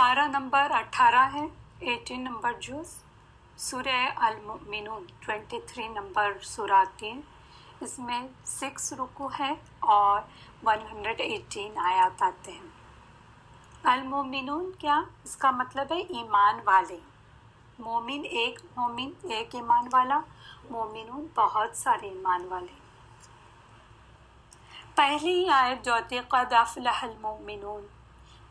پارہ نمبر اٹھارہ ہے ایٹین نمبر جوز، سورہ المؤمنون ٹوینٹی تھری نمبر سوراتی اس میں سکس رکو ہے اور ون ہنڈریڈ ایٹین آیات آتے ہیں۔ المومنون کیا؟ اس کا مطلب ہے ایمان والے۔ مومن ایک مومن ایک ایمان والا۔ مومنون بہت سارے ایمان والے۔ پہلی آیت جو ہوتی ہے، قد افلح المومنون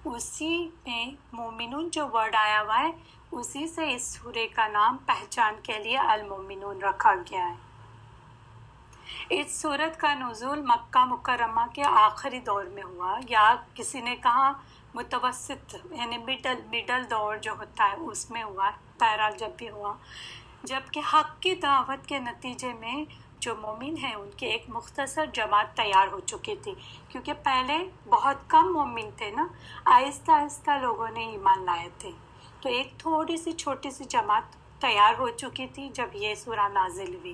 اسی میں مومنون جو ورڈ آیا ہوا ہے، اسی سے اس سورے کا نام پہچان کے لیے المومنون رکھا گیا ہے۔ اس صورت کا نزول مکہ مکرمہ کے آخری دور میں ہوا۔ یا کسی نے کہا، متوسط یعنی مڈل مڈل دور جو ہوتا ہے، اس میں ہوا پیرا جب بھی ہوا۔ جبکہ حق کی دعوت کے نتیجے میں جو مومن ہیں، ان کی ایک مختصر جماعت تیار ہو چکی تھی کیونکہ پہلے بہت کم مومن تھے نا، آہستہ آہستہ لوگوں نے ایمان لائے تھے۔ تو ایک تھوڑی سی چھوٹی سی جماعت تیار ہو چکی تھی جب یہ سورہ نازل ہوئی۔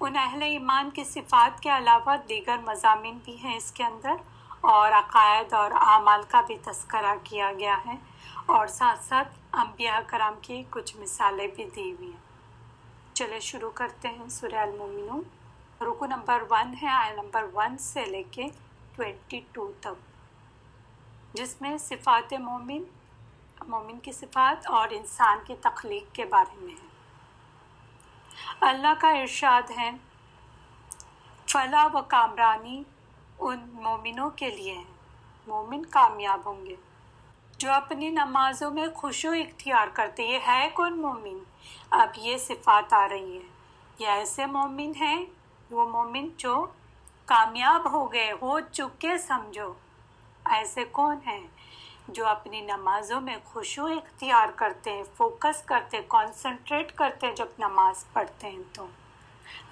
ان اہل ایمان کی صفات کے علاوہ دیگر مضامین بھی ہیں اس کے اندر، اور عقائد اور اعمال کا بھی تذکرہ کیا گیا ہے۔ اور ساتھ ساتھ انبیاء کرام کی کچھ مثالیں بھی دی ہوئی ہیں۔ چلے شروع کرتے ہیں سورہ المومنون۔ رکو نمبر ون ہے آئے نمبر ون سے لے کے ٹوینٹی ٹو تک۔ جس میں صفات مومن مومن کی صفات اور انسان کی تخلیق کے بارے میں ہے۔ اللہ کا ارشاد ہے فلاح و کامرانی ان مومنوں کے لیے ہیں۔ مومن کامیاب ہوں گے۔ جو اپنی نمازوں میں خوش و اختیار کرتے، یہ ہے کون مومن؟ اب یہ صفات آ رہی ہے یہ ایسے مومن ہیں، وہ مومن جو کامیاب ہو گئے، ہو چکے، سمجھو۔ ایسے کون ہیں جو اپنی نمازوں میں خوش و اختیار کرتے ہیں، فوکس کرتے کانسنٹریٹ کرتے ہیں جب نماز پڑھتے ہیں تو۔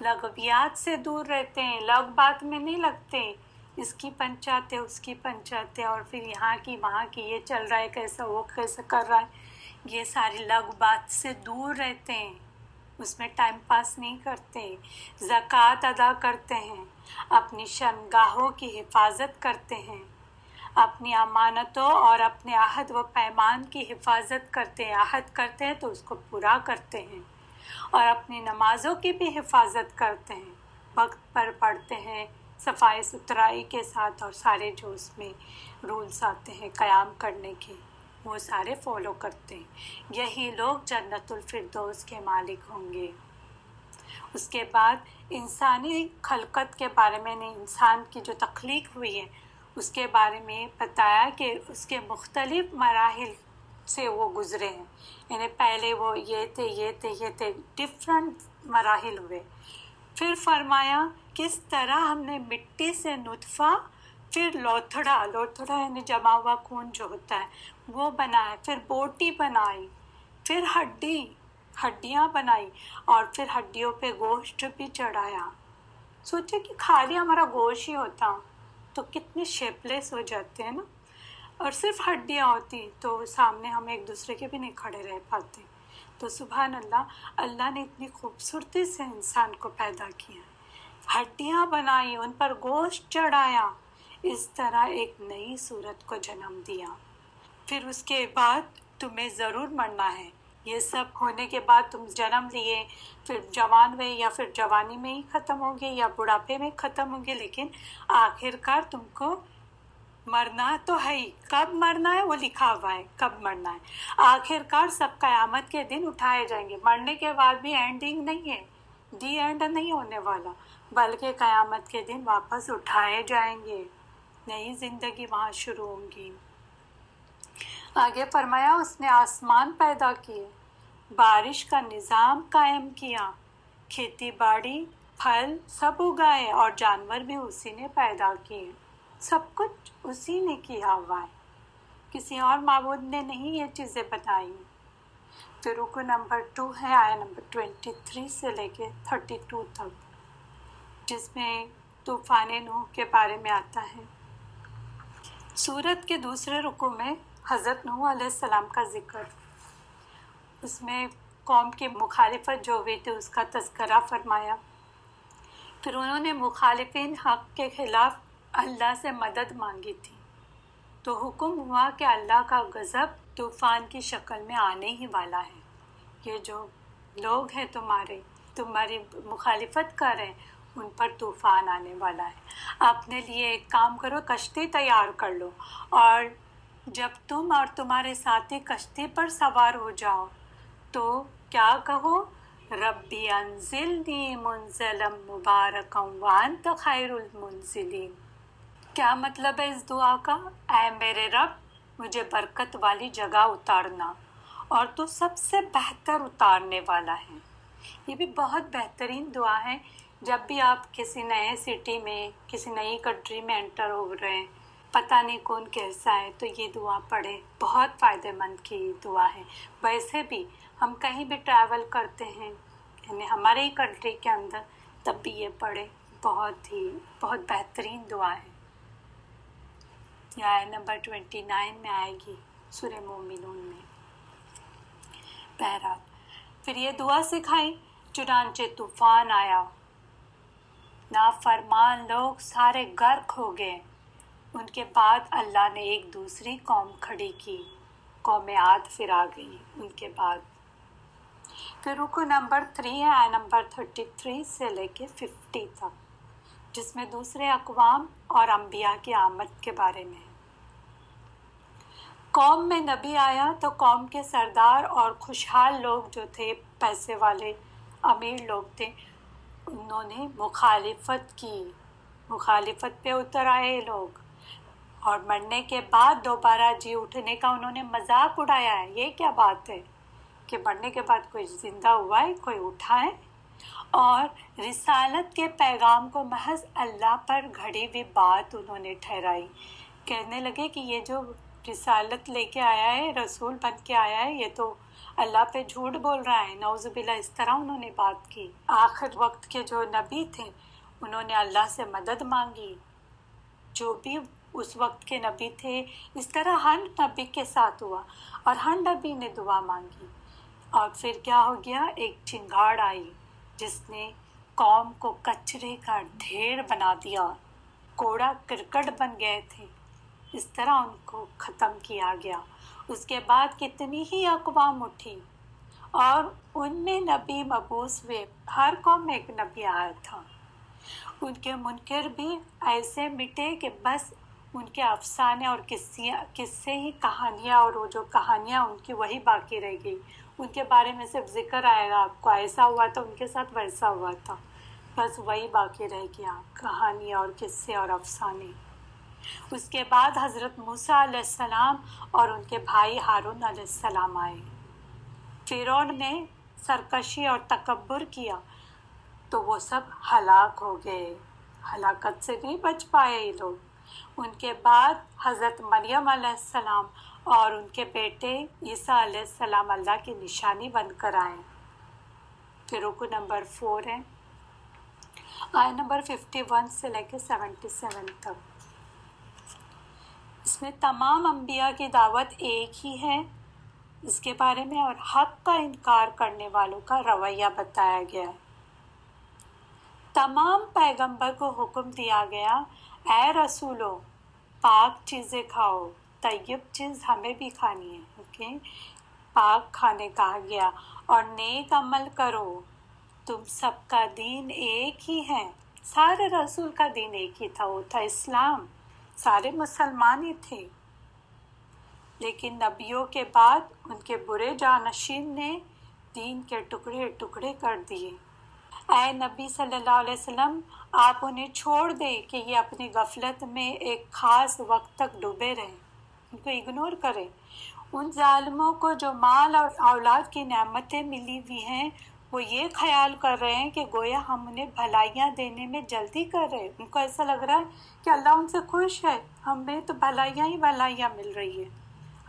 لغویات سے دور رہتے ہیں لگ بات میں نہیں لگتے۔ اس کی پنچاتے، اس کی پنچاتے، اور پھر یہاں کی، وہاں کی، یہ چل رہا ہے، کیسا وہ کیسا کر رہا ہے۔ یہ ساری لگ بات سے دور رہتے ہیں۔ اس میں ٹائم پاس نہیں کرتے، زکوٰۃ ادا کرتے ہیں، اپنی شنگاہوں کی حفاظت کرتے ہیں۔ اپنی امانتوں اور اپنے عہد و پیمان کی حفاظت کرتے ہیں عہد کرتے ہیں تو اس کو پورا کرتے ہیں۔ اور اپنی نمازوں کی بھی حفاظت کرتے ہیں۔ وقت پر پڑھتے ہیں، صفائی ستھرائی کے ساتھ اور سارے جو اس میں رولس آتے ہیں قیام کرنے کے۔ وہ سارے فالو کرتے ہیں۔ یہی لوگ جنت الفردوس کے مالک ہوں گے۔ اس کے بعد انسانی خلقت کے بارے میں نے انسان کی جو تخلیق ہوئی ہے، اس کے بارے میں بتایا کہ اس کے مختلف مراحل سے وہ گزرے ہیں۔ یعنی پہلے وہ یہ تھے یہ تھے یہ تھے ڈفرنٹ مراحل ہوئے۔ پھر فرمایا، کس طرح ہم نے مٹی سے نطفہ، پھر لوتھڑا لوتھڑا یعنی جمع ہوا خون جو ہوتا ہے وہ بنایا، پھر بوٹی بنائی، پھر ہڈی، ہڈیاں بنائی اور پھر ہڈیوں پہ گوشت بھی چڑھایا۔ سوچے کہ خالی ہمارا گوشت ہی ہوتا، تو کتنے شیپلیس ہو جاتے ہیں نا؟ اور صرف ہڈیاں ہوتی، تو سامنے ہم ایک دوسرے کے بھی نہیں کھڑے رہ پاتے۔ تو سبحان اللہ اللہ نے اتنی خوبصورتی سے انسان کو پیدا کیا۔ ہڈیاں بنائی، ان پر گوشت چڑھایا، اس طرح ایک نئی صورت کو جنم دیا۔ پھر اس کے بعد تمہیں ضرور مرنا ہے۔ یہ سب ہونے کے بعد تم جنم لیے، پھر جوان میں یا پھر جوانی میں ہی ختم ہوگے یا بڑھاپے میں ختم ہوں گے، لیکن آخر کار تم کو مرنا تو ہے ہی۔ کب مرنا ہے؟ وہ لکھا ہوا ہے۔ کب مرنا ہے؟ آخر کار سب قیامت کے دن اٹھائے جائیں گے۔ مرنے کے بعد بھی اینڈنگ نہیں ہے۔ ڈی اینڈ نہیں ہونے والا۔ بلکہ قیامت کے دن واپس اٹھائے جائیں گے۔ نئی زندگی وہاں شروع ہوں گی۔ آگے فرمایا، اس نے آسمان پیدا کیے، بارش کا نظام قائم کیا، کھیتی باڑی، پھل سب اگائے اور جانور بھی اسی نے پیدا کیے۔ سب کچھ اسی نے کیا ہوا ہے۔ کسی اور معبود نے نہیں یہ چیزیں بتائی۔ پھر رکو نمبر ٹو ہے آیا نمبر ٹوینٹی تھری سے لے کے تھرٹی ٹو تک۔ جس میں طوفان نوح کے بارے میں آتا ہے۔ سورت کے دوسرے رکو میں حضرت نوح علیہ السلام کا ذکر۔ اس میں قوم کی مخالفت جو ہوئی تھی، اس کا تذکرہ فرمایا۔ پھر انہوں نے مخالفین حق کے خلاف اللہ سے مدد مانگی تھی۔ تو حکم ہوا کہ اللہ کا غضب طوفان کی شکل میں آنے ہی والا ہے۔ یہ جو لوگ ہیں تمہارے، تمہاری مخالفت کر رہے ہیں، ان پر طوفان آنے والا ہے۔ اپنے لیے ایک کام کرو، کشتی تیار کر لو اور جب تم اور تمہارے ساتھی کشتی پر سوار ہو جاؤ، تو کیا کہو؟ ربی انزلنی منزلم مبارکم وانت خیر المنزلین۔ کیا مطلب ہے اس دعا کا؟ اے میرے رب، مجھے برکت والی جگہ اتارنا، اور تو سب سے بہتر اتارنے والا ہے۔ یہ بھی بہت بہترین دعا ہے۔ جب بھی آپ کسی نئے سٹی میں، کسی نئی کنٹری میں انٹر ہو رہے ہیں پتہ نہیں کون کیسا ہے، تو یہ دعا پڑھے۔ بہت فائدہ مند کی دعا ہے۔ ویسے بھی ہم کہیں بھی ٹریول کرتے ہیں یعنی ہمارے ہی کنٹری کے اندر، تب بھی یہ پڑھے۔ بہت ہی، بہت بہترین دعا ہے۔ یہ آئے نمبر ٹوینٹی نائن میں آئے گی سورہ مومنون میں۔ بہرحال، پھر یہ دعا سکھائی۔ چنانچہ طوفان آیا۔ نافرمان لوگ سارے غرق ہو گئے۔ ان کے بعد اللہ نے ایک دوسری قوم کھڑی کی۔ قوم عاد پھر آ گئی ان کے بعد۔ پھر رکو نمبر تھری ہے آئے نمبر تھرٹی تھری سے لے کے ففٹی تک، جس میں دوسرے اقوام اور انبیاء کی آمد کے بارے میں قوم میں نبی آیا تو قوم کے سردار اور خوشحال لوگ جو تھے، پیسے والے، امیر لوگ تھے، انہوں نے مخالفت کی۔ مخالفت پہ اتر آئے لوگ۔ اور مرنے کے بعد دوبارہ جی اٹھنے کا انہوں نے مذاق اڑایا ہے۔ یہ کیا بات ہے کہ مرنے کے بعد کوئی زندہ ہوا ہے، کوئی اٹھا ہے؟ اور رسالت کے پیغام کو محض اللہ پر گھڑی ہوئی بات انہوں نے ٹھہرائی۔ کہنے لگے کہ یہ جو رسالت لے کے آیا ہے، رسول بن کے آیا ہے، یہ تو اللہ پہ جھوٹ بول رہا ہے۔ نوز باللہ، اس طرح انہوں نے بات کی۔ آخر وقت کے جو نبی تھے، انہوں نے اللہ سے مدد مانگی۔ جو بھی اس وقت کے نبی تھے۔ اس طرح ہر نبی کے ساتھ ہوا اور ہر نبی نے دعا مانگی۔ اور پھر کیا ہو گیا؟ ایک چنگاڑ آئی جس نے قوم کو کچرے کا ڈھیر بنا دیا۔ کوڑا کرکٹ بن گئے تھے۔ اس طرح ان کو ختم کیا گیا۔ اس کے بعد کتنی ہی اقوام اٹھی۔ اور ان میں نبی مبوس ہوئے۔ ہر قوم میں ایک نبی آیا تھا۔ ان کے منکر بھی ایسے مٹے کہ بس ان کے افسانے اور قصیاں قصے ہی کہانیاں اور وہ جو کہانیاں ان کی وہی باقی رہ گئی۔ ان کے بارے میں صرف ذکر آئے گا۔ آپ کو ایسا ہوا تھا، ان کے ساتھ ویسا ہوا تھا۔ بس وہی باقی رہ گیا، کہانیاں اور قصے اور افسانے۔ اس کے بعد حضرت موسیٰ علیہ السلام اور ان کے بھائی ہارون علیہ السلام آئے۔ فرعون نے سرکشی اور تکبر کیا، تو وہ سب ہلاک ہو گئے۔ ہلاکت سے نہیں بچ پائے یہ لوگ۔ ان کے بعد حضرت مریم علیہ السلام اور ان کے بیٹے عیسیٰ علیہ السلام اللہ کی نشانی بن کر آئے۔ پھر رکو نمبر فور ہے۔ آئے نمبر ففٹی ون سے لے کے سیونٹی سیون تک۔ اس میں تمام انبیاء کی دعوت ایک ہی ہے۔ اس کے بارے میں اور حق کا انکار کرنے والوں کا رویہ بتایا گیا۔ ہے تمام پیغمبر کو حکم دیا گیا، اے رسولو پاک چیزیں کھاؤ۔ طیب چیز ہمیں بھی کھانی ہے، اوکے؟ پاک کھانے کہا گیا۔ اور نیک عمل کرو۔ تم سب کا دین ایک ہی ہے۔ سارے رسول کا دین ایک ہی تھا، وہ تھا اسلام۔ سارے مسلمان ہی تھے۔ لیکن نبیوں کے بعد ان کے برے جانشین نے دین کے ٹکڑے ٹکڑے کر دیے۔ اے نبی صلی اللہ علیہ وسلم آپ انہیں چھوڑ دیں کہ یہ اپنی غفلت میں ایک خاص وقت تک ڈوبے رہیں، ان کو اگنور کریں۔ ان ظالموں کو جو مال اور اولاد کی نعمتیں ملی ہوئی ہیں، وہ یہ خیال کر رہے ہیں کہ گویا ہم انہیں بھلائیاں دینے میں جلدی کر رہے ہیں۔ ان کو ایسا لگ رہا ہے کہ اللہ ان سے خوش ہے۔ ہمیں تو بھلائیاں ہی بھلائیاں مل رہی ہے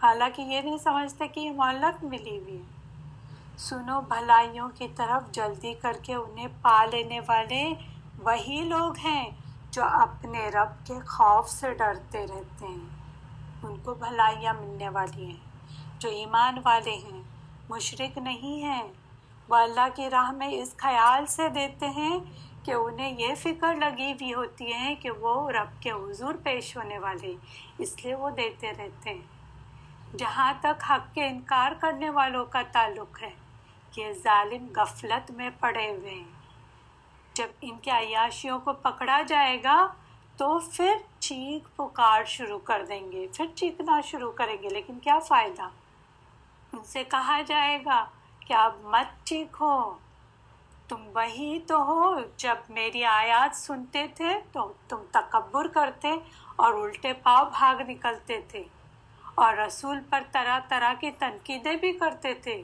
حالانکہ یہ نہیں سمجھتے کہ یہ معلق ملی ہوئی ہے سنو، بھلائیوں کی طرف جلدی کر کے انہیں پا لینے والے وہی لوگ ہیں جو اپنے رب کے خوف سے ڈرتے رہتے ہیں۔ ان کو بھلائیاں ملنے والی ہیں۔ جو ایمان والے ہیں مشرق نہیں ہیں۔ وہ اللہ کی راہ میں اس خیال سے دیتے ہیں کہ انہیں یہ فکر لگی ہوئی ہوتی ہے کہ وہ رب کے حضور پیش ہونے والے، اس لیے وہ دیتے رہتے ہیں۔ جہاں تک حق کے انکار کرنے والوں کا تعلق ہے، یہ ظالم غفلت میں پڑے ہوئے ہیں۔ جب ان کے عیاشیوں کو پکڑا جائے گا تو پھر چیخ پکار شروع کر دیں گے، پھر چیخنا شروع کریں گے، لیکن کیا فائدہ؟ ان سے کہا جائے گا کہ اب مت چیخو۔ تم وہی تو ہو جب میری آیات سنتے تھے، تو تم تکبر کرتے اور الٹے پاؤ بھاگ نکلتے تھے اور رسول پر طرح طرح کی تنقیدیں بھی کرتے تھے۔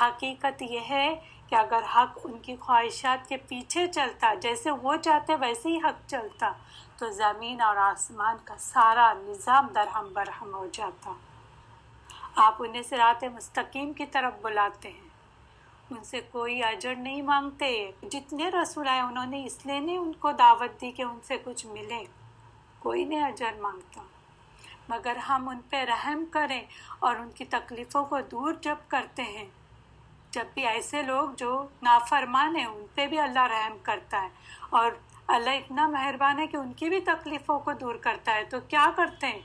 حقیقت یہ ہے کہ اگر حق ان کی خواہشات کے پیچھے چلتا، جیسے وہ چاہتے ویسے ہی حق چلتا، تو زمین اور آسمان کا سارا نظام درہم برہم ہو جاتا۔ آپ انہیں سرات مستقیم کی طرف بلاتے ہیں۔ ان سے کوئی اجر نہیں مانگتے۔ جتنے رسول آئے، انہوں نے اس لیے نہیں ان کو دعوت دی کہ ان سے کچھ ملے۔ کوئی نہیں اجر مانگتا۔ مگر ہم ان پہ رحم کریں اور ان کی تکلیفوں کو دور جب کرتے ہیں۔ جب بھی ایسے لوگ جو نافرمان ہیں، ان پہ بھی اللہ رحم کرتا ہے۔ اور اللہ اتنا مہربان ہے کہ ان کی بھی تکلیفوں کو دور کرتا ہے۔ تو کیا کرتے ہیں؟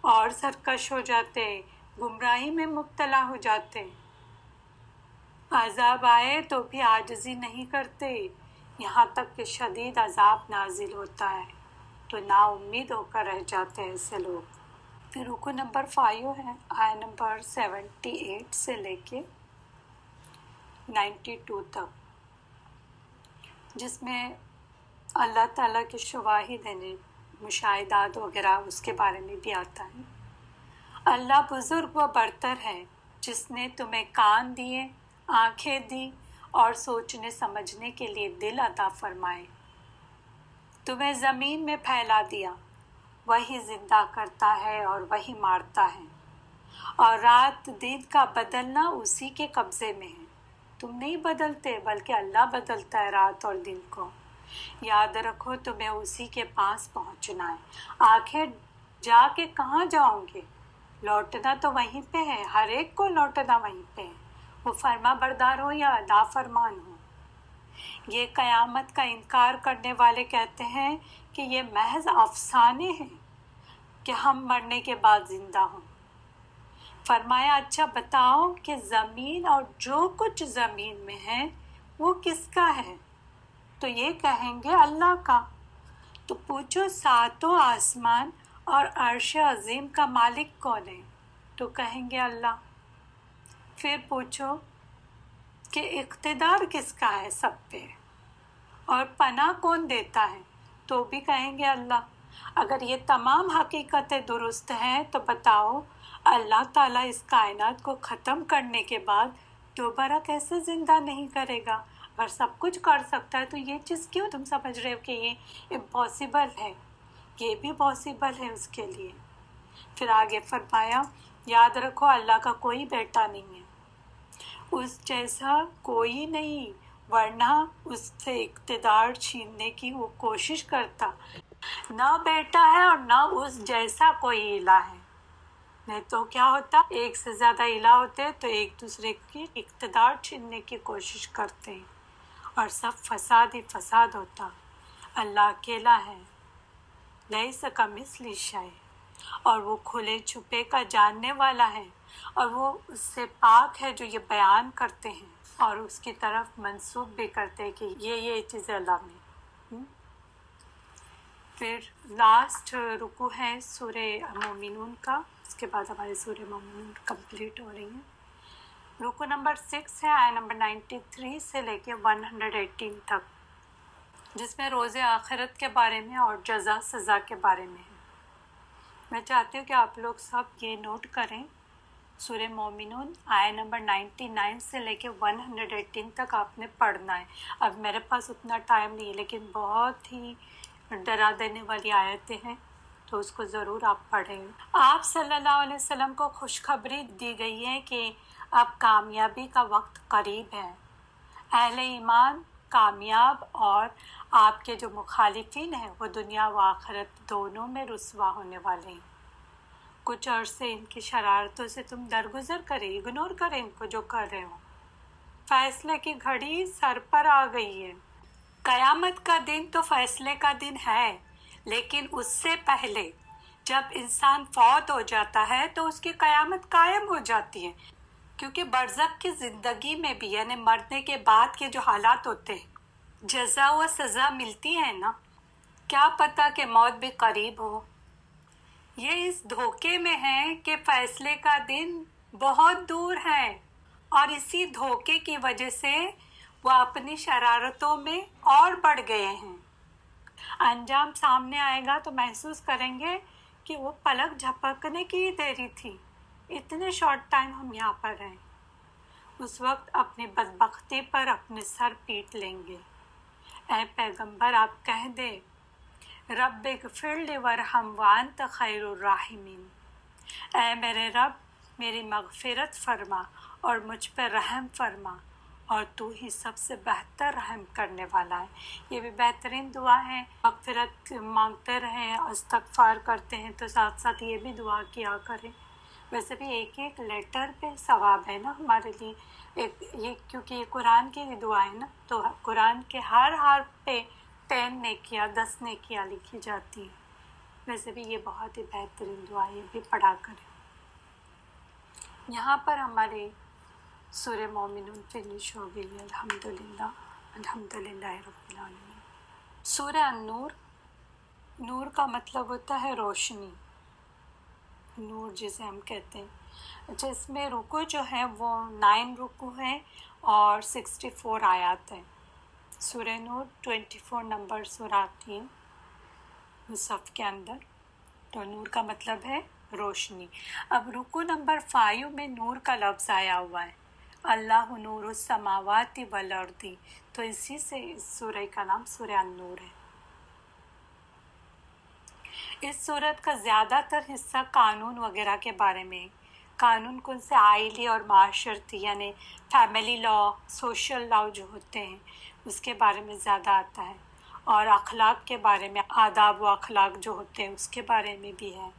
اور سرکش ہو جاتے ہیں، گمراہی میں مبتلا ہو جاتے ہیں۔ عذاب آئے تو بھی عاجزی نہیں کرتے۔ یہاں تک کہ شدید عذاب نازل ہوتا ہے۔ تو نا امید ہو کر رہ جاتے ہیں ایسے لوگ۔ پھر رکو نمبر فائیو ہے آئے نمبر سیونٹی ایٹ سے لے کے نائنٹی ٹو تک، جس میں اللہ تعالیٰ کے شواہد ہیں مشاہدات وغیرہ اس کے بارے میں بھی آتا ہے۔ اللہ بزرگ و برتر ہے، جس نے تمہیں کان دیے، آنکھیں دی اور سوچنے سمجھنے کے لیے دل عطا فرمائے۔ تمہیں زمین میں پھیلا دیا، وہی زندہ کرتا ہے اور وہی مارتا ہے۔ اور رات دن کا بدلنا اسی کے قبضے میں ہے۔ تم نہیں بدلتے بلکہ اللہ بدلتا ہے رات اور دن کو۔ یاد رکھو تمہیں اسی کے پاس پہنچنا ہے۔ آخر جا کے کہاں جاؤں گے؟ لوٹنا تو وہیں پہ ہے، ہر ایک کو لوٹنا وہیں پہ ہے۔ وہ فرما بردار ہو یا ادا فرمان ہو؟ یہ قیامت کا انکار کرنے والے کہتے ہیں کہ یہ محض افسانے ہیں کہ ہم مرنے کے بعد زندہ ہوں۔ فرمایا اچھا بتاؤ کہ زمین اور جو کچھ زمین میں ہے، وہ کس کا ہے؟ تو یہ کہیں گے اللہ کا۔ تو پوچھو، ساتوں آسمان اور عرش عظیم کا مالک کون ہے؟ تو کہیں گے اللہ۔ پھر پوچھو کہ اقتدار کس کا ہے سب پہ؟ اور پناہ کون دیتا ہے؟ تو بھی کہیں گے اللہ۔ اگر یہ تمام حقیقتیں درست ہیں، تو بتاؤ اللہ تعالیٰ اس کائنات کو ختم کرنے کے بعد دوبارہ کیسے زندہ نہیں کرے گا؟ اگر سب کچھ کر سکتا ہے تو یہ چیز کیوں تم سمجھ رہے ہو کہ یہ امپاسبل ہے؟ یہ بھی پاسبل ہے اس کے لیے۔ پھر آگے فرمایا، یاد رکھو اللہ کا کوئی بیٹا نہیں ہے۔ اس جیسا کوئی نہیں، ورنہ اس سے اقتدار چھیننے کی وہ کوشش کرتا۔ نہ بیٹا ہے اور نہ اس جیسا کوئی الہ ہے۔ نہیں تو کیا ہوتا، ایک سے زیادہ الہ ہوتے تو ایک دوسرے کی اقتدار چھیننے کی کوشش کرتے ہیں اور سب فساد ہی فساد ہوتا۔ اللہ اکیلا ہے لئی سکا مثلی شائع اور وہ کھلے چھپے کا جاننے والا ہے اور وہ اس سے پاک ہے جو یہ بیان کرتے ہیں۔ اور اس کی طرف منسوخ بھی کرتے ہیں کہ یہ یہ چیز اللہ میں۔ پھر لاسٹ رکو ہے سورہ مومنون کا۔ اس کے بعد ہماری سورہ مومنون کمپلیٹ ہو رہی ہیں۔ رکو نمبر سکس ہے آئے نمبر نائنٹی تھری سے لے کے ون ہنڈریڈ ایٹین تک، جس میں روز آخرت کے بارے میں اور جزا، سزا کے بارے میں ہے۔ میں چاہتی ہوں کہ آپ لوگ سب یہ نوٹ کریں، سورہ مومنون آئے نمبر نائنٹی نائن سے لے کے ون ہنڈریڈ ایٹین تک آپ نے پڑھنا ہے۔ اب میرے پاس اتنا ٹائم نہیں ہے، لیکن بہت ہی ڈرا دینے والی آیتیں ہیں۔ تو اس کو ضرور آپ پڑھیں۔ آپ صلی اللہ علیہ وسلم کو خوشخبری دی گئی ہے کہ اب کامیابی کا وقت قریب ہے اہل ایمان کامیاب اور آپ کے جو مخالفین ہیں، وہ دنیا و آخرت دونوں میں رسوا ہونے والے ہیں۔ کچھ عرصے ان کی شرارتوں سے تم درگزر کرے اگنور کریں ان کو جو کر رہے ہو۔ فیصلے کی گھڑی سر پر آ گئی ہے۔ قیامت کا دن تو فیصلے کا دن ہے۔ لیکن اس سے پہلے جب انسان فوت ہو جاتا ہے تو اس کی قیامت قائم ہو جاتی ہے، کیونکہ برزق کی زندگی میں بھی یعنی مرنے کے بعد کے جو حالات ہوتے ہیں، جزا و سزا ملتی ہے نا۔ کیا پتہ کہ موت بھی قریب ہو۔ یہ اس دھوکے میں ہے کہ فیصلے کا دن بہت دور ہے اور اسی دھوکے کی وجہ سے وہ اپنی شرارتوں میں اور بڑھ گئے ہیں۔ انجام سامنے آئے گا تو محسوس کریں گے کہ وہ پلک جھپکنے کی دیری تھی۔ اتنے شارٹ ٹائم ہم یہاں پر ہیں اس وقت اپنی بدبختی پر اپنے سر پیٹ لیں گے۔ اے پیغمبر، آپ کہہ دے رب اغفر ورحم وانت خیر الرحمین اے میرے رب، میری مغفرت فرما اور مجھ پہ رحم فرما۔ اور تو ہی سب سے بہتر رحم کرنے والا ہے۔ یہ بھی بہترین دعا ہے۔ مغفرت مانگتے رہیں، استغفار کرتے ہیں تو ساتھ ساتھ یہ بھی دعا کیا کریں۔ ویسے بھی ایک ایک لیٹر پہ ثواب ہے نا ہمارے لیے۔ ایک، یہ کیونکہ یہ قرآن کی دعا ہے نا، تو قرآن کے ہر ہر پہ ٹین نے کیا دس نے کیا لکھی جاتی ہے ویسے بھی یہ بہت ہی بہترین دعا یہ بھی پڑھا کریں۔ یہاں پر ہمارے سورہ مومن فنش ہو گئی الحمد للہ الحمد للہ رب العالمین۔ سورہ النور، نور کا مطلب ہوتا ہے روشنی۔ نور جسے ہم کہتے ہیں۔ اچھا اس میں رکو جو ہے وہ نائن رکو ہے اور سکسٹی فور آیات ہیں۔ سورہ نور ٹوینٹی فور نمبر سور آتی ہیں۔ مصحف کے اندر تو نور کا مطلب ہے روشنی۔ اب رکو نمبر فائیو میں نور کا لفظ آیا ہوا ہے۔ اللہ نور السماواتی والارضی تو اسی سے اس سورہ کا نام سورہ النور ہے۔ اس صورت کا زیادہ تر حصہ قانون وغیرہ کے بارے میں۔ قانون کن سے آئلی اور معاشرتی یعنی فیملی لا سوشل لا جو ہوتے ہیں، اس کے بارے میں زیادہ آتا ہے۔ اور اخلاق کے بارے میں، آداب و اخلاق جو ہوتے ہیں، اس کے بارے میں بھی ہے۔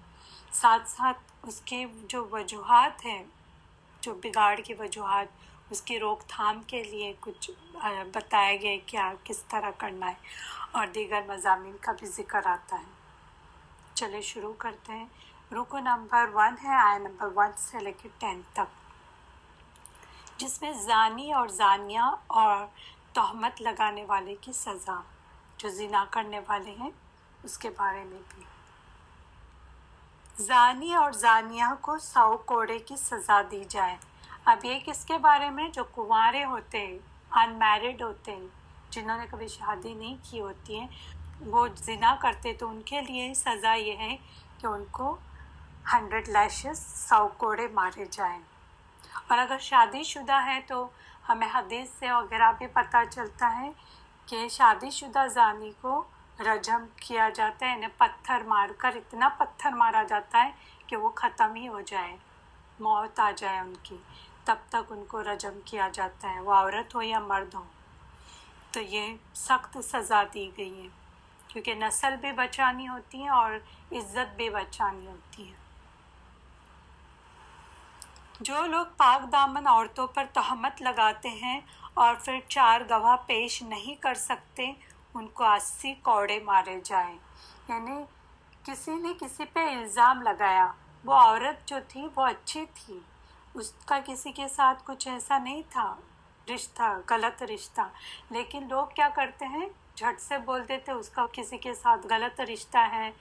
ساتھ ساتھ اس کے جو وجوہات ہیں، جو بگاڑ کی وجوہات اس کی روک تھام کے لیے کچھ بتائے گئے کیا، کس طرح کرنا ہے اور دیگر مضامین کا بھی ذکر آتا ہے۔ چلے شروع کرتے ہیں۔ رکو نمبر ون ہے آئے نمبر ون سے لے کے ٹین تک۔ جس میں زانی اور زانیہ اور تہمت لگانے والے کی سزا، جو زنا کرنے والے ہیں، اس کے بارے میں بھی۔ زانی اور زانیہ کو سو کوڑے کی سزا دی جائے۔ اب یہ کس کے بارے میں جو کنوارے ہوتے ہیں ان میرڈ ہوتے ہیں جنہوں نے کبھی شادی نہیں کی ہوتی ہیں، وہ زنا کرتے، تو ان کے لیے سزا یہ ہے کہ ان کو ہنڈریڈ لیشز سو کوڑے مارے جائیں۔ اور اگر شادی شدہ ہے تو ہمیں حدیث سے وغیرہ بھی پتہ چلتا ہے کہ شادی شدہ زانی کو رجم کیا جاتا ہے انہیں پتھر مار کر، اتنا پتھر مارا جاتا ہے کہ وہ ختم ہی ہو جائے، موت آ جائے ان کی۔ تب تک ان کو رجم کیا جاتا ہے، وہ عورت ہو یا مرد ہو۔ تو یہ سخت سزا دی گئی ہے، کیونکہ نسل بھی بچانی ہوتی ہے اور عزت بھی بچانی ہوتی ہے۔ جو لوگ پاک دامن عورتوں پر تہمت لگاتے ہیں اور پھر چار گواہ پیش نہیں کر سکتے، ان کو اسی کوڑے مارے جائیں۔ یعنی کسی نے کسی پہ الزام لگایا، وہ عورت جو تھی وہ اچھی تھی۔ اس کا کسی کے ساتھ کچھ ایسا نہیں تھا۔ رشتہ، غلط رشتہ۔ لیکن لوگ کیا کرتے ہیں؟ جھٹ سے بول دیتے، اس کا کسی کے ساتھ غلط رشتہ ہے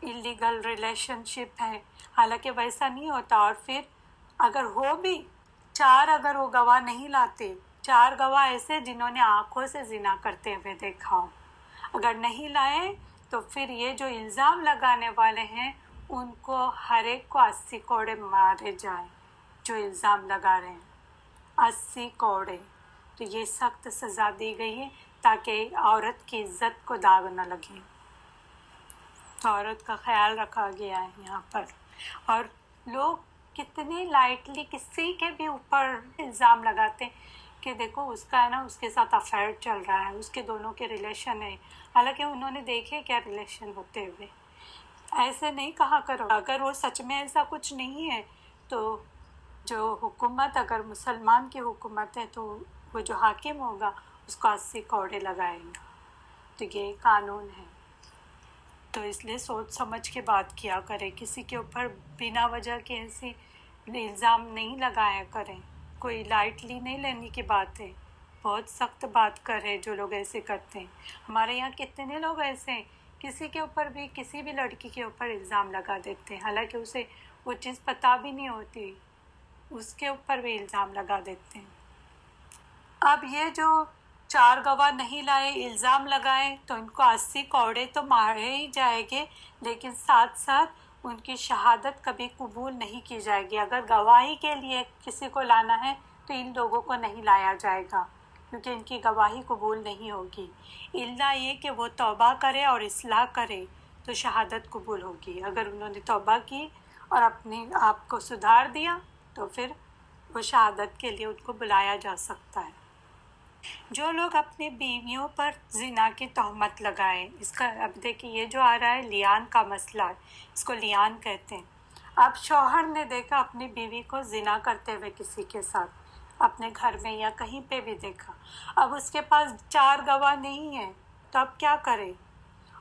انلیگل ریلیشن شپ ہے۔ حالانکہ ویسا نہیں ہوتا۔ اور پھر اگر ہو بھی، چار اگر وہ گواہ نہیں لاتے، چار گواہ ایسے جنہوں نے آنکھوں سے زنا کرتے ہوئے دیکھا۔ ہو اگر نہیں لائے، تو پھر یہ جو الزام لگانے والے ہیں، ان کو ہر ایک کو اسی کوڑے مارے جائیں جو الزام لگا رہے ہیں۔ اسی کوڑے۔ تو یہ سخت سزا دی گئی ہے تاکہ عورت کی عزت کو داغ نہ لگے۔ تو عورت کا خیال رکھا گیا ہے یہاں پر۔ اور لوگ کتنی لائٹلی کسی کے بھی اوپر الزام لگاتے ہیں کہ دیکھو اس کا ہے نا، اس کے ساتھ افیئر چل رہا ہے، اس کے دونوں کے ریلیشن ہے حالانکہ انہوں نے دیکھے کیا ریلیشن ہوتے ہوئے۔ ایسے نہیں کہا کرو۔ اگر وہ سچ میں ایسا کچھ نہیں ہے تو جو حکومت اگر مسلمان کی حکومت ہے تو وہ جو حاکم ہوگا، اس کو اسی کوڑے لگائیں گا تو یہ قانون ہے۔ تو اس لیے سوچ سمجھ کے بات کیا کرے کسی کے اوپر بنا وجہ کے ایسی الزام نہیں لگایا کریں۔ کوئی لائٹلی نہیں لینے کی بات ہے بہت سخت بات کر رہے جو لوگ ایسے کرتے ہیں۔ ہمارے یہاں کتنے لوگ ایسے ہیں۔ کسی کے اوپر بھی، کسی بھی لڑکی کے اوپر الزام لگا دیتے ہیں۔ حالانکہ اسے وہ چیز پتہ بھی نہیں ہوتی۔ اس کے اوپر بھی الزام لگا دیتے ہیں۔ اب یہ جو چار گواہ نہیں لائے، الزام لگائے، تو ان کو اسی کوڑے تو مارے ہی جائے گے، لیکن ساتھ ساتھ ان کی شہادت کبھی قبول نہیں کی جائے گی۔ اگر گواہی کے لیے کسی کو لانا ہے، تو ان لوگوں کو نہیں لایا جائے گا، کیونکہ ان کی گواہی قبول نہیں ہوگی۔ اللہ یہ کہ وہ توبہ کرے اور اصلاح کرے، تو شہادت قبول ہوگی۔ اگر انہوں نے توبہ کی اور اپنے آپ کو سدھار دیا تو پھر وہ شہادت کے لیے ان کو بلایا جا سکتا ہے۔ جو لوگ اپنے بیویوں پر زنا کی تہمت لگائیں، اس کا اب دیکھیے، یہ جو آ رہا ہے، لیان کا مسئلہ اس کو لیان کہتے ہیں۔ اب شوہر نے دیکھا اپنی بیوی کو زنا کرتے ہوئے کسی کے ساتھ، اپنے گھر میں یا کہیں پہ بھی دیکھا۔ اب اس کے پاس چار گواہ نہیں ہیں، تو اب کیا کرے؟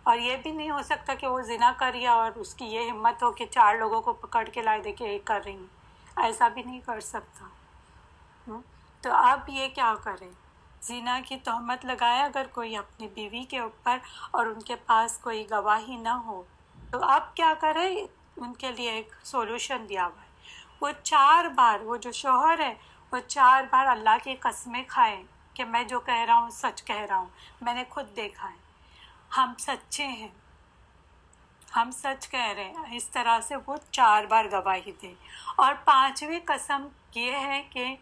اور یہ بھی نہیں ہو سکتا کہ وہ زنا کریا اور اس کی یہ ہمت ہو کہ چار لوگوں کو پکڑ کے لائے دے کے یہ کر رہی ہیں۔ ایسا بھی نہیں کر سکتا۔ تو اب یہ کیا کرے زنا کی تہمت لگائے اگر کوئی اپنی بیوی کے اوپر اور ان کے پاس کوئی گواہی نہ ہو۔ تو اب کیا کرے ان کے لیے ایک سولوشن دیا ہوا ہے۔ وہ چار بار، وہ جو شوہر ہے، وہ چار بار اللہ کی قسمیں کھائے کہ میں جو کہہ رہا ہوں، سچ کہہ رہا ہوں۔ میں نے خود دیکھا ہے۔ ہم سچے ہیں۔ ہم سچ کہہ رہے ہیں، اس طرح سے وہ چار بار گواہی دے۔ اور پانچویں قسم یہ ہے کہ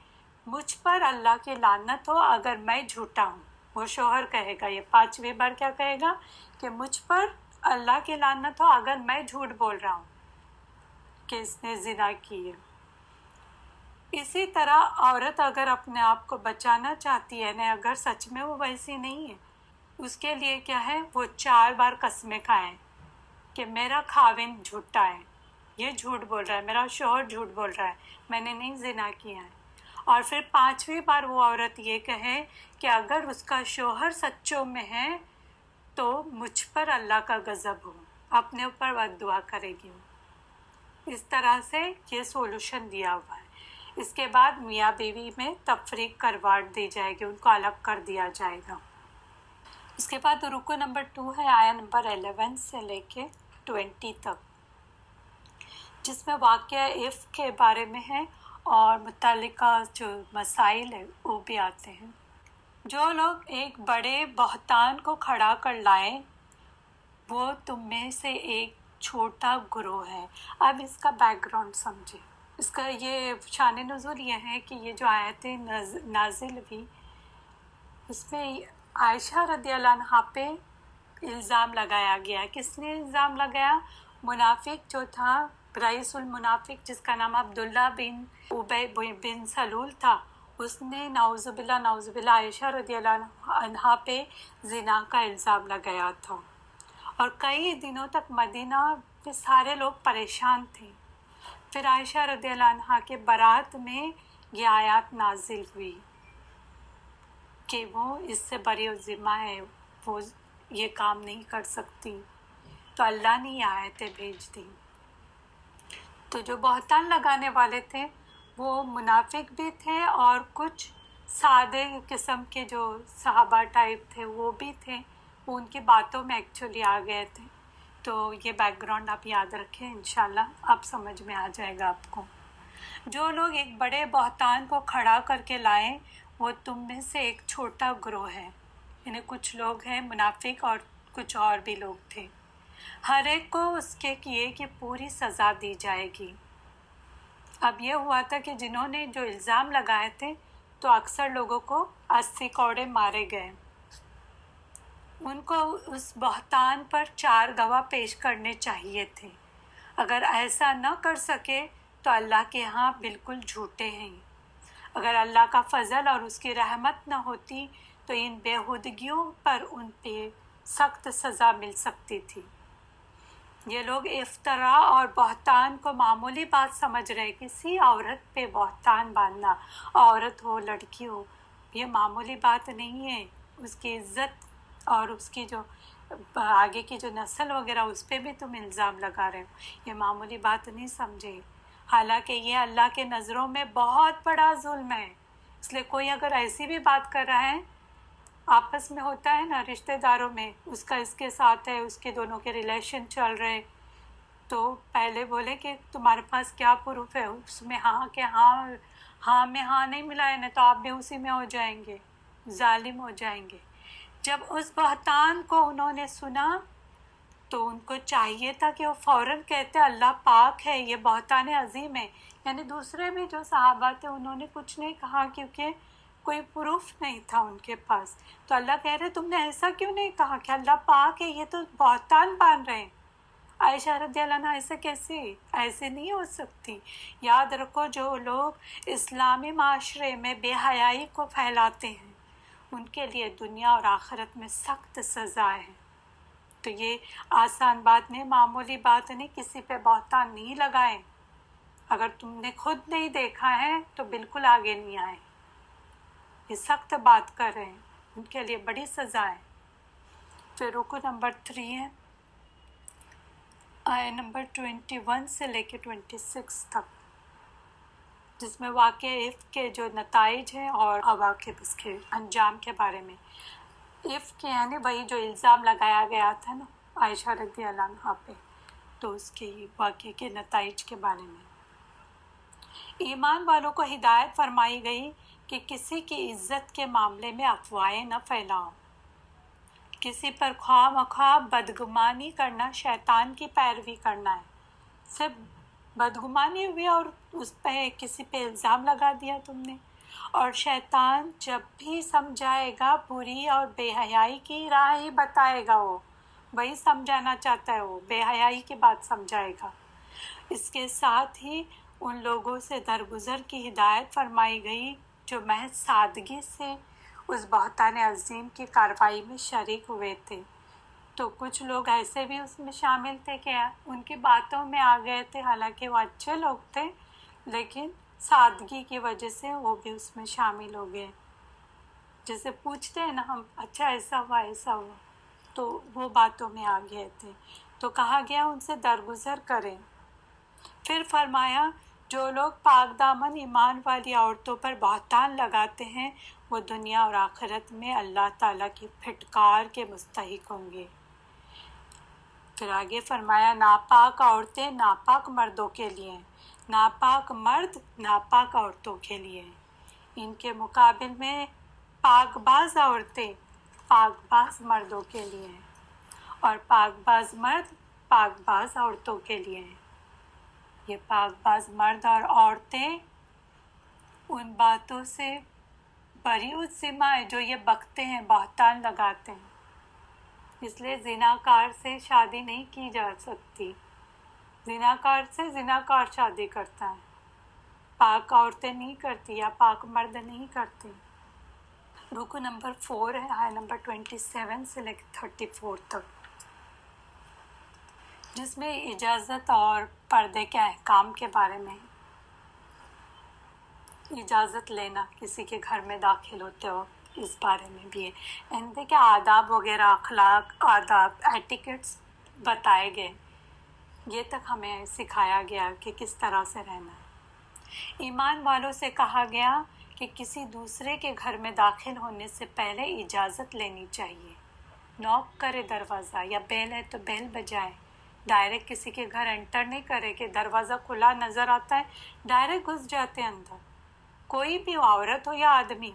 مجھ پر اللہ کی لانت ہو اگر میں جھوٹا ہوں۔ وہ شوہر کہے گا، یہ پانچویں بار کیا کہے گا؟ کہ مجھ پر اللہ کی لانت ہو اگر میں جھوٹ بول رہا ہوں۔ کہ اس نے زنا کی ہے اسی طرح عورت اگر اپنے آپ کو بچانا چاہتی ہے نا اگر سچ میں وہ ویسی نہیں ہے۔ اس کے لیے کیا ہے؟ وہ چار بار قسمیں کھائیں۔ کہ میرا خاوند جھوٹا ہے، یہ جھوٹ بول رہا ہے، میرا شوہر جھوٹ بول رہا ہے، میں نے نہیں زنا کیا ہے۔ اور پھر پانچویں بار وہ عورت یہ کہے کہ اگر اس کا شوہر سچوں میں ہے تو مجھ پر اللہ کا غضب ہو، اپنے اوپر بد دعا کرے گی۔ اس طرح سے یہ سولوشن دیا ہوا ہے۔ اس کے بعد میاں بیوی میں تفریق کرواٹ دی جائے گی، ان کو الگ کر دیا جائے گا۔ اس کے بعد رکو نمبر ٹو ہے، آیا نمبر الیون سے لے کے ٹوینٹی تک۔ جس میں واقعہ ایف کے بارے میں ہے اور متعلقہ جو مسائل ہیں، وہ بھی آتے ہیں۔ جو لوگ ایک بڑے بہتان کو کھڑا کر لائیں، وہ تم میں سے ایک چھوٹا گروہ ہے۔ اب اس کا بیک گراؤنڈ سمجھے اس کا یہ شان نزول یہ ہے کہ یہ جو آیتیں نازل بھی اس میں عائشہ رضی اللہ عنہ پہ الزام لگایا گیا کس نے الزام لگایا؟ منافق جو تھا، رئیس المنافق، جس کا نام عبداللہ بن عبی بن سلول تھا، اس نے نعوذ باللہ نعوذ باللہ عائشہ رضی اللہ عنہ پہ زنا کا الزام لگایا تھا۔ اور کئی دنوں تک مدینہ میں سارے لوگ پریشان تھے۔ پھر عائشہ رضی اللہ عنہ کے برات میں یہ آیات نازل ہوئی کہ وہ اس سے بری و ذمہ ہے۔ وہ یہ کام نہیں کر سکتی۔ تو اللہ نے یہ آیتیں بھیج دیں تو جو بہتان لگانے والے تھے، وہ منافق بھی تھے اور کچھ سادے قسم کے جو صحابہ ٹائپ تھے، وہ بھی تھے۔ وہ ان کی باتوں میں ایکچولی آ گئے تھے۔ تو یہ بیک گراؤنڈ آپ یاد رکھیں، انشاءاللہ اب سمجھ میں آ جائے گا آپ کو۔ جو لوگ ایک بڑے بہتان کو کھڑا کر کے لائیں، وہ تم میں سے ایک چھوٹا گروہ ہے۔ یعنی کچھ لوگ ہیں منافق اور کچھ اور بھی لوگ تھے۔ ہر ایک کو اس کے کیے کی پوری سزا دی جائے گی۔ اب یہ ہوا تھا کہ جنہوں نے جو الزام لگائے تھے تو اکثر لوگوں کو اسی کوڑے مارے گئے۔ ان کو اس بہتان پر چار گواہ پیش کرنے چاہیے تھے۔ اگر ایسا نہ کر سکے تو اللہ کے ہاں بالکل جھوٹے ہیں۔ اگر اللہ کا فضل اور اس کی رحمت نہ ہوتی تو ان بےحودگیوں پر ان پہ سخت سزا مل سکتی تھی۔ یہ لوگ افطرا اور بہتان کو معمولی بات سمجھ رہے، کسی عورت پہ بہتان باندھنا، عورت ہو، لڑکی ہو، یہ معمولی بات نہیں ہے۔ اس کی عزت اور اس کی جو آگے کی جو نسل وغیرہ، اس پہ بھی تم الزام لگا رہے ہو۔ یہ معمولی بات نہیں سمجھے۔ حالانکہ یہ اللہ کے نظروں میں بہت بڑا ظلم ہے۔ اس لیے کوئی اگر ایسی بھی بات کر رہا ہے آپس میں ہوتا ہے نا، رشتہ داروں میں، اس کا اس کے ساتھ ہے، اس کے دونوں کے ریلیشن چل رہے تو پہلے بولے کہ تمہارے پاس کیا پروف ہے؟ اس میں ہاں کہ ہاں ہاں میں ہاں نہیں ملا ہے نا، تو آپ بھی اسی میں ہو جائیں گے، ظالم ہو جائیں گے۔ جب اس بہتان کو انہوں نے سنا، تو ان کو چاہیے تھا کہ وہ فوراً کہتے، اللہ پاک ہے، یہ بہتان عظیم ہے۔ یعنی دوسرے بھی جو صحابہ تھے، انہوں نے کچھ نہیں کہا، کیونکہ کوئی پروف نہیں تھا ان کے پاس۔ تو اللہ کہہ رہے، تم نے ایسا کیوں نہیں کہا کہ اللہ پاک ہے، یہ تو بہتان باندھ رہے۔ ہیں عائشہ رضی اللہ عنہ ایسے کیسے؟ ایسے نہیں ہو سکتی۔ یاد رکھو، جو لوگ اسلامی معاشرے میں بے حیائی کو پھیلاتے ہیں، ان کے لیے دنیا اور آخرت میں سخت سزا ہے۔ تو یہ آسان بات نہیں، معمولی بات نہیں، کسی پہ بہتان نہیں لگائیں اگر تم نے خود نہیں دیکھا ہے، تو بالکل آگے نہیں آئے۔ یہ سخت بات کر رہے ہیں۔ ان کے لیے بڑی سزا ہے۔ پھر رکو نمبر تھری ہے۔ آئے نمبر ٹوینٹی ون سے لے کے ٹوینٹی سکس تک۔ جس میں واقع عف کے جو نتائج ہیں اور عواقب اس کے انجام کے بارے میں۔ عف کے یعنی وہی جو الزام لگایا گیا تھا نا، عائشہ رضی اللہ عنہ پہ۔ تو اس کے واقعے کے نتائج کے بارے میں۔ ایمان والوں کو ہدایت فرمائی گئی کہ کسی کی عزت کے معاملے میں افواہیں نہ پھیلاؤ کسی پر خواہ مخواہ بدگمانی کرنا شیطان کی پیروی کرنا ہے۔ صرف بدگمانی ہوئی اور اس پہ کسی پہ الزام لگا دیا تم نے۔ اور شیطان جب بھی سمجھائے گا بری اور بے حیائی کی راہ ہی بتائے گا وہ۔ وہی سمجھانا چاہتا ہے وہ، بے حیائی کی بات سمجھائے گا۔ اس کے ساتھ ہی ان لوگوں سے درگزر کی ہدایت فرمائی گئی۔ جو محض سادگی سے اس بہتان عظیم کی کارروائی میں شریک ہوئے تھے۔ تو کچھ لوگ ایسے بھی اس میں شامل تھے کہ ان کی باتوں میں آ گئے تھے۔ حالانکہ وہ اچھے لوگ تھے، لیکن سادگی کی وجہ سے وہ بھی اس میں شامل ہو گئے۔ جیسے پوچھتے ہیں نا ہم اچھا ایسا ہوا ایسا ہوا۔ تو وہ باتوں میں آ گئے تھے۔ تو کہا گیا، ان سے درگزر کریں۔ پھر فرمایا جو لوگ پاک دامن ایمان والی عورتوں پر بہتان لگاتے ہیں، وہ دنیا اور آخرت میں اللہ تعالیٰ کی پھٹکار کے مستحق ہوں گے۔ پھر آگے فرمایا، ناپاک عورتیں ناپاک مردوں کے لیے، ناپاک مرد ناپاک عورتوں کے لیے۔ ان کے مقابل میں پاک باز عورتیں پاک باز مردوں کے لیے۔ اور پاک باز مرد پاک باز عورتوں کے لیے۔ یہ پاک باز مرد اور عورتیں ان باتوں سے بری اس ذمہ ہے جو یہ بکتے ہیں، بہتان لگاتے ہیں۔ اس لیے زنا کار سے شادی نہیں کی جا سکتی۔ زنا کار سے زنا کار شادی کرتا ہے۔ پاک عورتیں نہیں کرتی یا پاک مرد نہیں کرتے۔ رکو نمبر فور ہے ہائی نمبر ٹوینٹی سیون سے لے کے تھرٹی فور تک۔ جس میں اجازت اور پردے کے احکام کے بارے میں اجازت لینا، کسی کے گھر میں داخل ہوتے ہو اس بارے میں بھی ہے۔ یعنی دیکھیں آداب وغیرہ، اخلاق، آداب ایٹیکٹس بتائے گئے۔ یہ تک ہمیں سکھایا گیا کہ کس طرح سے رہنا ہے۔ ایمان والوں سے کہا گیا کہ کسی دوسرے کے گھر میں داخل ہونے سے پہلے اجازت لینی چاہیے۔ نوک کرے دروازہ یا بیل ہے تو بیل بجائے۔ ڈائریکٹ کسی کے گھر انٹر نہیں کرے کہ دروازہ کھلا نظر آتا ہے ڈائریکٹ گھس جاتے ہیں اندر۔ کوئی بھی عورت ہو یا آدمی،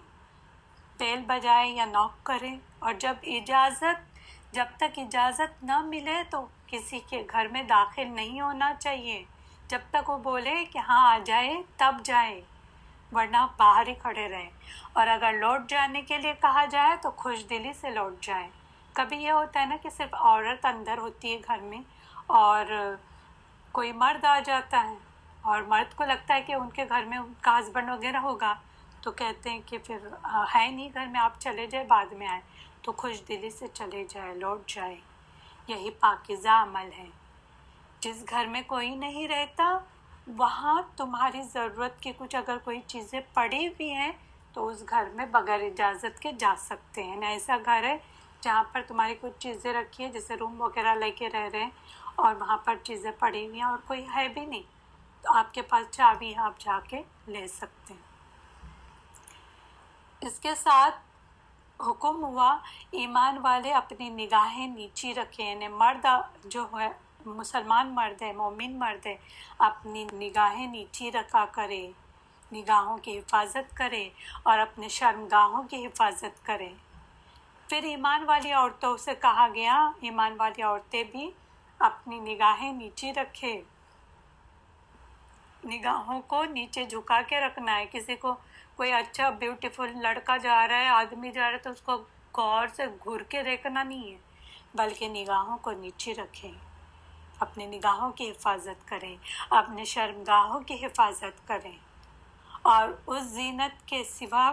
بیل بجائے یا نوک کرے، اور جب اجازت، جب تک اجازت نہ ملے تو کسی کے گھر میں داخل نہیں ہونا چاہیے۔ جب تک وہ بولے کہ ہاں آ جائے، تب جائے، ورنہ باہر ہی کھڑے رہیں اور اگر لوٹ جانے کے لیے کہا جائے تو خوش دلی سے لوٹ جائے۔ کبھی یہ ہوتا ہے نا کہ صرف عورت اندر ہوتی ہے گھر میں اور کوئی مرد آ جاتا ہے اور مرد کو لگتا ہے کہ ان کے گھر میں ان کا ہسبینڈ وغیرہ ہوگا، تو کہتے ہیں کہ پھر ہاں، ہے نہیں گھر میں، آپ چلے جائے بعد میں آئے تو خوش دلی سے چلے جائے لوٹ جائے یہی پاکیزہ عمل ہے۔ جس گھر میں کوئی نہیں رہتا، وہاں تمہاری ضرورت کی کچھ اگر کوئی چیزیں پڑی ہوئی ہیں، تو اس گھر میں بغیر اجازت کے جا سکتے ہیں۔ یعنی ایسا گھر ہے جہاں پر تمہاری کچھ چیزیں رکھی ہیں، جیسے روم وغیرہ لے کے رہ رہے ہیں۔ اور وہاں پر چیزیں پڑی ہوئی ہیں اور کوئی ہے بھی نہیں۔ تو آپ کے پاس چابی ہے آپ جا کے لے سکتے ہیں۔ اس کے ساتھ حکم ہوا، ایمان والے اپنی نگاہیں نیچی رکھیں۔ یعنی مرد جو ہے، مسلمان مرد ہے، مومن مرد ہے، اپنی نگاہیں نیچی رکھا کرے نگاہوں کی حفاظت کرے اور اپنے شرمگاہوں کی حفاظت کرے پھر ایمان والی عورتوں سے کہا گیا، ایمان والی عورتیں بھی اپنی نگاہیں نیچی رکھے۔ نگاہوں کو نیچے جھکا کے رکھنا ہے۔ کسی کو کوئی اچھا بیوٹیفل لڑکا جا رہا ہے، آدمی جا رہا ہے، تو اس کو غور سے گھر کے دیکھنا نہیں ہے، بلکہ نگاہوں کو نیچے رکھیں۔ اپنے نگاہوں کی حفاظت کریں، اپنے شرمگاہوں کی حفاظت کریں۔ اور اس زینت کے سوا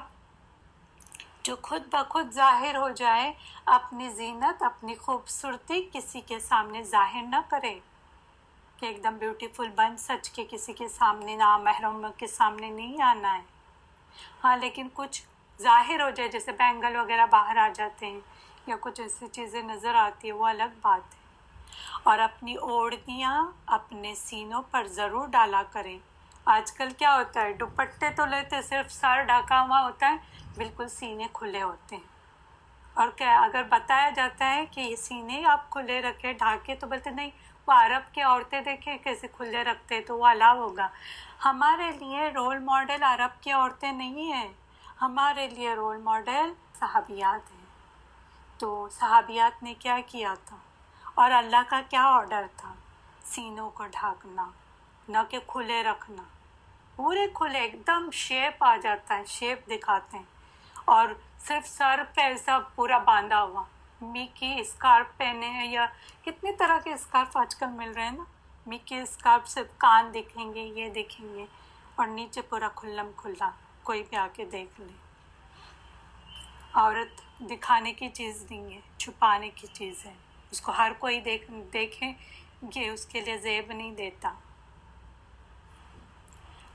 جو خود بخود ظاہر ہو جائے، اپنی زینت، اپنی خوبصورتی کسی کے سامنے ظاہر نہ کرے۔ کہ ایک دم بیوٹیفل بن، سچ کے کسی کے سامنے نہ محروم کے سامنے نہیں آنا ہے۔ ہاں لیکن کچھ ظاہر ہو جائے، جیسے بینگل وغیرہ باہر آ جاتے ہیں، یا کچھ ایسی چیزیں نظر آتی ہیں، وہ الگ بات ہے۔ اور اپنی اوڑھنیاں اپنے سینوں پر ضرور ڈالا کریں۔ آج کل کیا ہوتا ہے؟ دوپٹے تو لیتے، صرف سر ڈھکا ہوا ہوتا ہے، بالکل سینے کھلے ہوتے ہیں۔ اور کیا اگر بتایا جاتا ہے کہ یہ سینے آپ کھلے رکھے ڈھاکے تو بولتے نہیں، وہ عرب کے عورتیں دیکھیں کیسے کھلے رکھتے تو وہ الاؤ ہوگا۔ ہمارے لیے رول ماڈل عرب کی عورتیں نہیں ہیں۔ ہمارے لیے رول ماڈل صحابیات ہیں۔ تو صحابیات نے کیا کیا تھا؟ اور اللہ کا کیا آرڈر تھا؟ سینوں کو ڈھانکنا، نہ کہ کھلے رکھنا۔ پورے کھلے ایک دم شیپ آ جاتا ہے، شیپ دکھاتے ہیں۔ اور صرف سر پہ ایسا پورا باندھا ہوا۔ مکی اسکارف پہنے ہیں یا کتنی طرح کے اسکارف آج کل مل رہے ہیں نا؟ مکی اسکارف صرف کان دکھیں گے، یہ دکھیں گے۔ اور نیچے پورا کھلم کھلا، کوئی بھی آ کے دیکھ لے۔ عورت دکھانے کی چیز نہیں ہے، چھپانے کی چیز ہے۔ اس کو ہر کوئی دیکھ دیکھیں کہ اس کے لیے زیب نہیں دیتا۔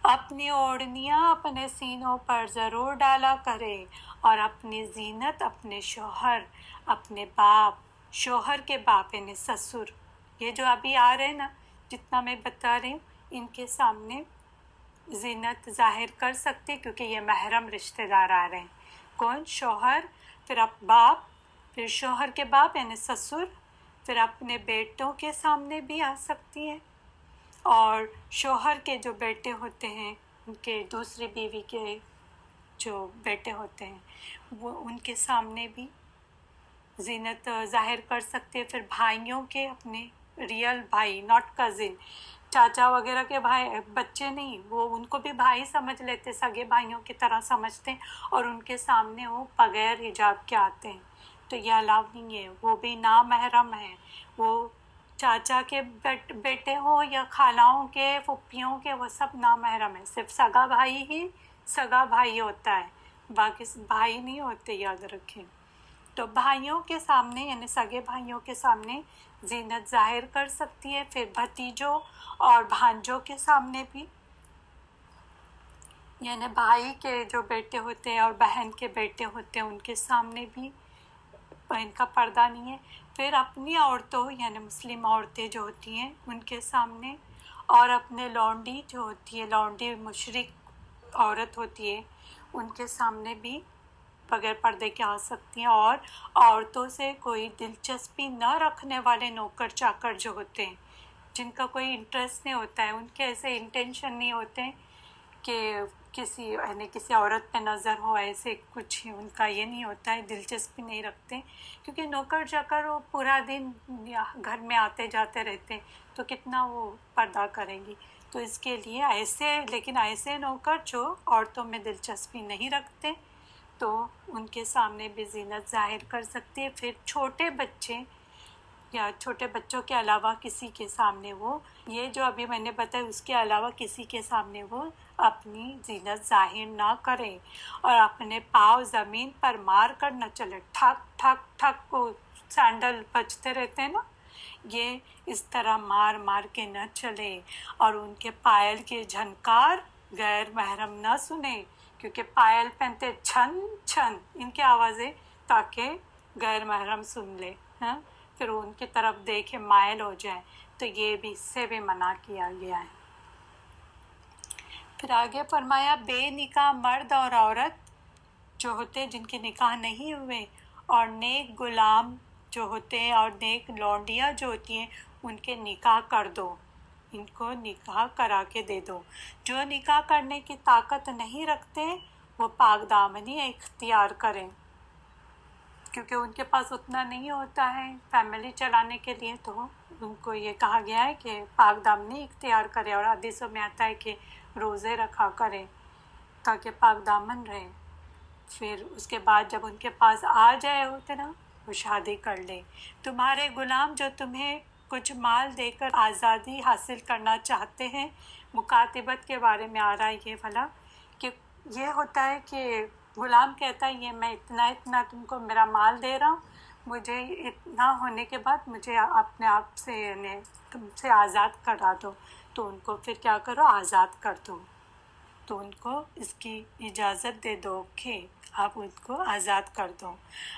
اپنی اوڑھنیاں اپنے سینوں پر ضرور ڈالا کرے اور اپنی زینت، اپنے شوہر، اپنے باپ، شوہر کے باپ یعنی سسر۔ یہ جو ابھی آ رہے ہیں نا، جتنا میں بتا رہی ہوں، ان کے سامنے زینت ظاہر کر سکتے کیونکہ یہ محرم رشتہ دار آ رہے ہیں۔ کون؟ شوہر، پھر اب باپ، پھر شوہر کے باپ یعنی سسر، پھر اپنے بیٹوں کے سامنے بھی آ سکتی ہیں۔ اور شوہر کے جو بیٹے ہوتے ہیں، ان کے دوسری بیوی کے جو بیٹے ہوتے ہیں، وہ ان کے سامنے بھی زینت ظاہر کر سکتے پھر بھائیوں کے اپنے ریئل بھائی ناٹ کزن چاچا وغیرہ کے بھائی، بچے نہیں، وہ ان کو بھی بھائی سمجھ لیتے، سگے بھائیوں کی طرح سمجھتے ہیں اور ان کے سامنے وہ بغیر حجاب کے آتے ہیں۔ تو یہ الاؤ نہیں ہے، وہ بھی نامحرم ہے وہ چاچا کے بیٹے ہوں یا خالاؤں کے پھپھیوں کے، وہ سب نامحرم ہیں۔ صرف سگا بھائی ہی سگا بھائی ہوتا ہے۔ باقی بھائی نہیں ہوتے، یاد رکھیں۔ تو بھائیوں کے سامنے یعنی سگے بھائیوں کے سامنے زینت ظاہر کر سکتی ہے، پھر بھتیجوں اور بھانجوں کے سامنے بھی۔ یعنی بھائی کے جو بیٹے ہوتے ہیں اور بہن کے بیٹے ہوتے ہیں، ان کے سامنے بھی۔ ان کا پردہ نہیں ہے۔ پھر اپنی عورتوں یعنی مسلم عورتیں جو ہوتی ہیں، ان کے سامنے اور اپنے لونڈی جو ہوتی ہے، لونڈی مشرق عورت ہوتی ہے، ان کے سامنے بھی بغیر پردے کے آ سکتی ہیں اور عورتوں سے کوئی دلچسپی نہ رکھنے والے نوکر چاکر جو ہوتے ہیں، جن کا کوئی انٹرسٹ نہیں ہوتا ہے، ان کے ایسے انٹینشن نہیں ہوتے کہ کسی یعنی کسی عورت پہ نظر ہو، ایسے کچھ ان کا یہ نہیں ہوتا ہے، دلچسپی نہیں رکھتے۔ کیونکہ نوکر جا وہ پورا دن گھر میں آتے جاتے رہتے، تو کتنا وہ پردہ کریں گی۔ تو اس کے لیے ایسے، لیکن ایسے نوکر جو عورتوں میں دلچسپی نہیں رکھتے، تو ان کے سامنے بھی زینت ظاہر کر سکتے پھر چھوٹے بچے یا چھوٹے بچوں کے علاوہ کسی کے سامنے وہ، یہ جو ابھی میں نے بتایا، اس کے علاوہ کسی کے سامنے وہ اپنی زینت ظاہر نہ کریں اور اپنے پاؤں زمین پر مار کر نہ چلے۔ ٹھک ٹھک ٹھک کو سینڈل بجتے رہتے ہیں نا۔ یہ اس طرح مار مار کے نہ چلے اور ان کے پائل کے جھنکار غیر محرم نہ سنیں، کیونکہ پائل پہنتے چھن چھن۔ ان کی آوازیں تاکہ غیر محرم سن لے ہاں۔ پھر ان کی طرف دیکھے مائل ہو جائے تو یہ بھی اس سے بھی منع کیا گیا ہے۔ پھر آگے فرمایا، بے نکاح مرد اور عورت جو ہوتے جن کے نکاح نہیں ہوئے اور نیک غلام جو ہوتے ہیں اور نیک لونڈیاں جو ہوتی ہیں، ان کے نکاح کر دو۔ ان کو نکاح کرا کے دے دو۔ جو نکاح کرنے کی طاقت نہیں رکھتے، وہ پاک دامنی اختیار کریں۔ کیونکہ ان کے پاس اتنا نہیں ہوتا ہے فیملی چلانے کے لیے، تو ان کو یہ کہا گیا ہے کہ پاک دامنی اختیار کرے اور حدیثوں میں آتا ہے کہ روزے رکھا کرے تاکہ پاک دامن رہے۔ پھر اس کے بعد جب ان کے پاس آ جائے ہوتے نا، وہ شادی کر لے تمہارے غلام جو تمہیں کچھ مال دے کر آزادی حاصل کرنا چاہتے ہیں، مکاتبت کے بارے میں آ رہا ہے یہ بھلا کہ یہ ہوتا ہے کہ غلام کہتا ہے، یہ میں اتنا اتنا تم کو میرا مال دے رہا ہوں، مجھے اتنا ہونے کے بعد مجھے اپنے آپ سے یعنی تم سے آزاد کرا دو۔ تو ان کو پھر کیا کرو؟ آزاد کر دو۔ تو ان کو اس کی اجازت دے دو کہ آپ ان کو آزاد کر دو۔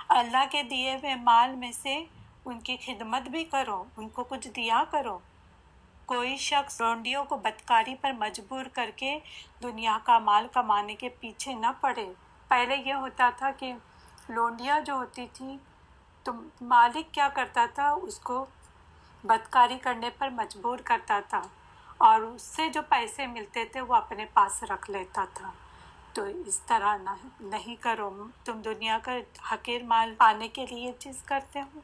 اللہ کے دیے ہوئے مال میں سے ان کی خدمت بھی کرو، ان کو کچھ دیا کرو۔ کوئی شخص رونڈیوں کو بدکاری پر مجبور کر کے دنیا کا مال کمانے کے پیچھے نہ پڑے۔ پہلے یہ ہوتا تھا کہ لونڈیاں جو ہوتی تھیں، تو مالک کیا کرتا تھا؟ اس کو بدکاری کرنے پر مجبور کرتا تھا۔ اور اس سے جو پیسے ملتے تھے وہ اپنے پاس رکھ لیتا تھا۔ تو اس طرح نہ نہیں کرو۔ تم دنیا کا حقیر مال پانے کے لیے چیز کرتے ہو۔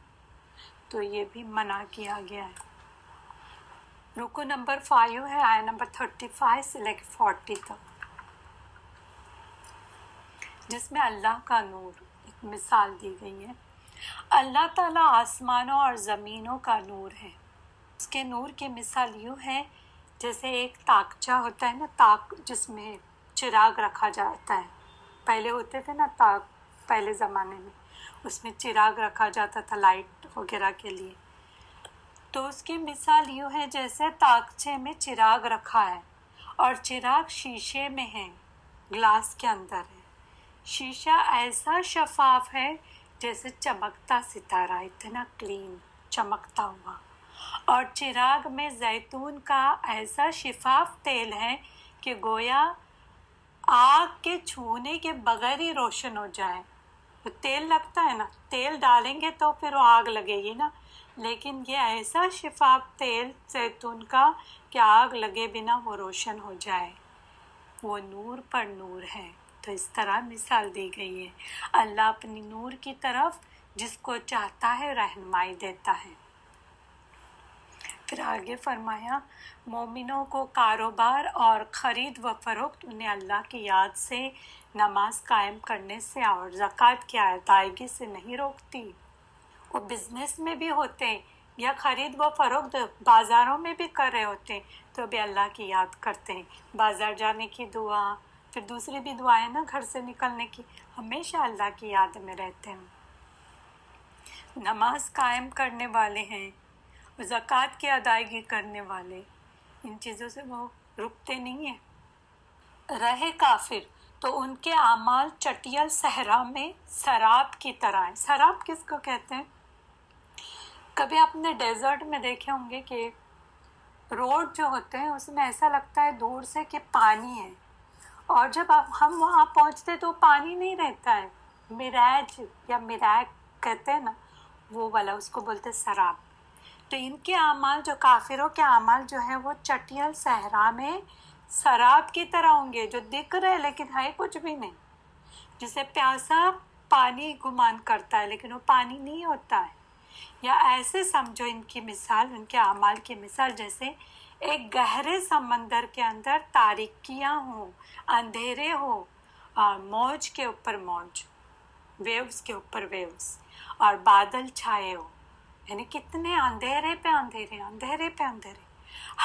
تو یہ بھی منع کیا گیا ہے۔ رکو نمبر فائیو ہے آیا نمبر تھرٹی فائیو سے لے کے فورٹی تک۔ جس میں اللہ کا نور ایک مثال دی گئی ہے۔ اللہ تعالیٰ آسمانوں اور زمینوں کا نور ہے۔ اس کے نور کی مثال یوں ہے جیسے ایک تاکچہ ہوتا ہے نا، تاک جس میں چراغ رکھا جاتا ہے۔ پہلے ہوتے تھے نا تاک، پہلے زمانے میں۔ اس میں چراغ رکھا جاتا تھا لائٹ وغیرہ کے لیے۔ تو اس کی مثال یوں ہے، جیسے تاکچے میں چراغ رکھا ہے اور چراغ شیشے میں ہے، گلاس کے اندر ہے۔ شیشہ ایسا شفاف ہے جیسے چمکتا ستارہ، اتنا کلین، چمکتا ہوا۔ اور چراغ میں زیتون کا ایسا شفاف تیل ہے کہ گویا آگ کے چھونے کے بغیر ہی روشن ہو جائے۔ تو تیل لگتا ہے نا، تیل ڈالیں گے تو پھر وہ آگ لگے گی نا۔ لیکن یہ ایسا شفاف تیل زیتون کا کہ آگ لگے بنا وہ روشن ہو جائے۔ وہ نور پر نور ہے۔ تو اس طرح مثال دی گئی ہے۔ اللہ اپنی نور کی طرف جس کو چاہتا ہے رہنمائی دیتا ہے۔ پھر آگے فرمایا، مومنوں کو کاروبار اور خرید و فروخت انہیں اللہ کی یاد سے نماز قائم کرنے سے اور زکوٰۃ کی ادائیگی سے نہیں روکتی۔ وہ بزنس میں بھی ہوتے یا خرید و فروخت بازاروں میں بھی کر رہے ہوتے تو بھی اللہ کی یاد کرتے۔ ہیں بازار جانے کی دعا، پھر دوسری بھی دعائیں نا گھر سے نکلنے کی، ہمیشہ اللہ کی یاد میں رہتے ہیں۔ نماز قائم کرنے والے ہیں زکوٰۃ کی ادائیگی کرنے والے، ان چیزوں سے وہ رکتے نہیں ہیں۔ رہے کافر تو ان کے اعمال چٹیل صحرا میں سراب کی طرح ہیں۔ سراب کس کو کہتے ہیں؟ کبھی آپ نے ڈیزرٹ میں دیکھے ہوں گے کہ روڈ جو ہوتے ہیں، اس میں ایسا لگتا ہے دور سے کہ پانی ہے۔ اور جب ہم وہاں پہنچتے تو پانی نہیں رہتا ہے۔ مراج یا مراج کہتے ہیں نا، وہ والا، اس کو بولتے سراب۔ تو ان کے اعمال جو کافروں کے اعمال جو ہیں وہ چٹیل صحرا میں سراب کی طرح ہوں گے، جو دکھ رہے لیکن ہے کچھ بھی نہیں۔ جسے پیاسا پانی گمان کرتا ہے، لیکن وہ پانی نہیں ہوتا ہے۔ یا ایسے سمجھو ان کی مثال، ان کے اعمال کی مثال، جیسے ایک گہرے سمندر کے اندر تاریکیاں ہوں، اندھیرے ہو اور موج کے اوپر موج ویوز کے اوپر ویوز اور بادل چھائے ہو یعنی کتنے اندھیرے پہ اندھیرے اندھیرے پہ اندھیرے۔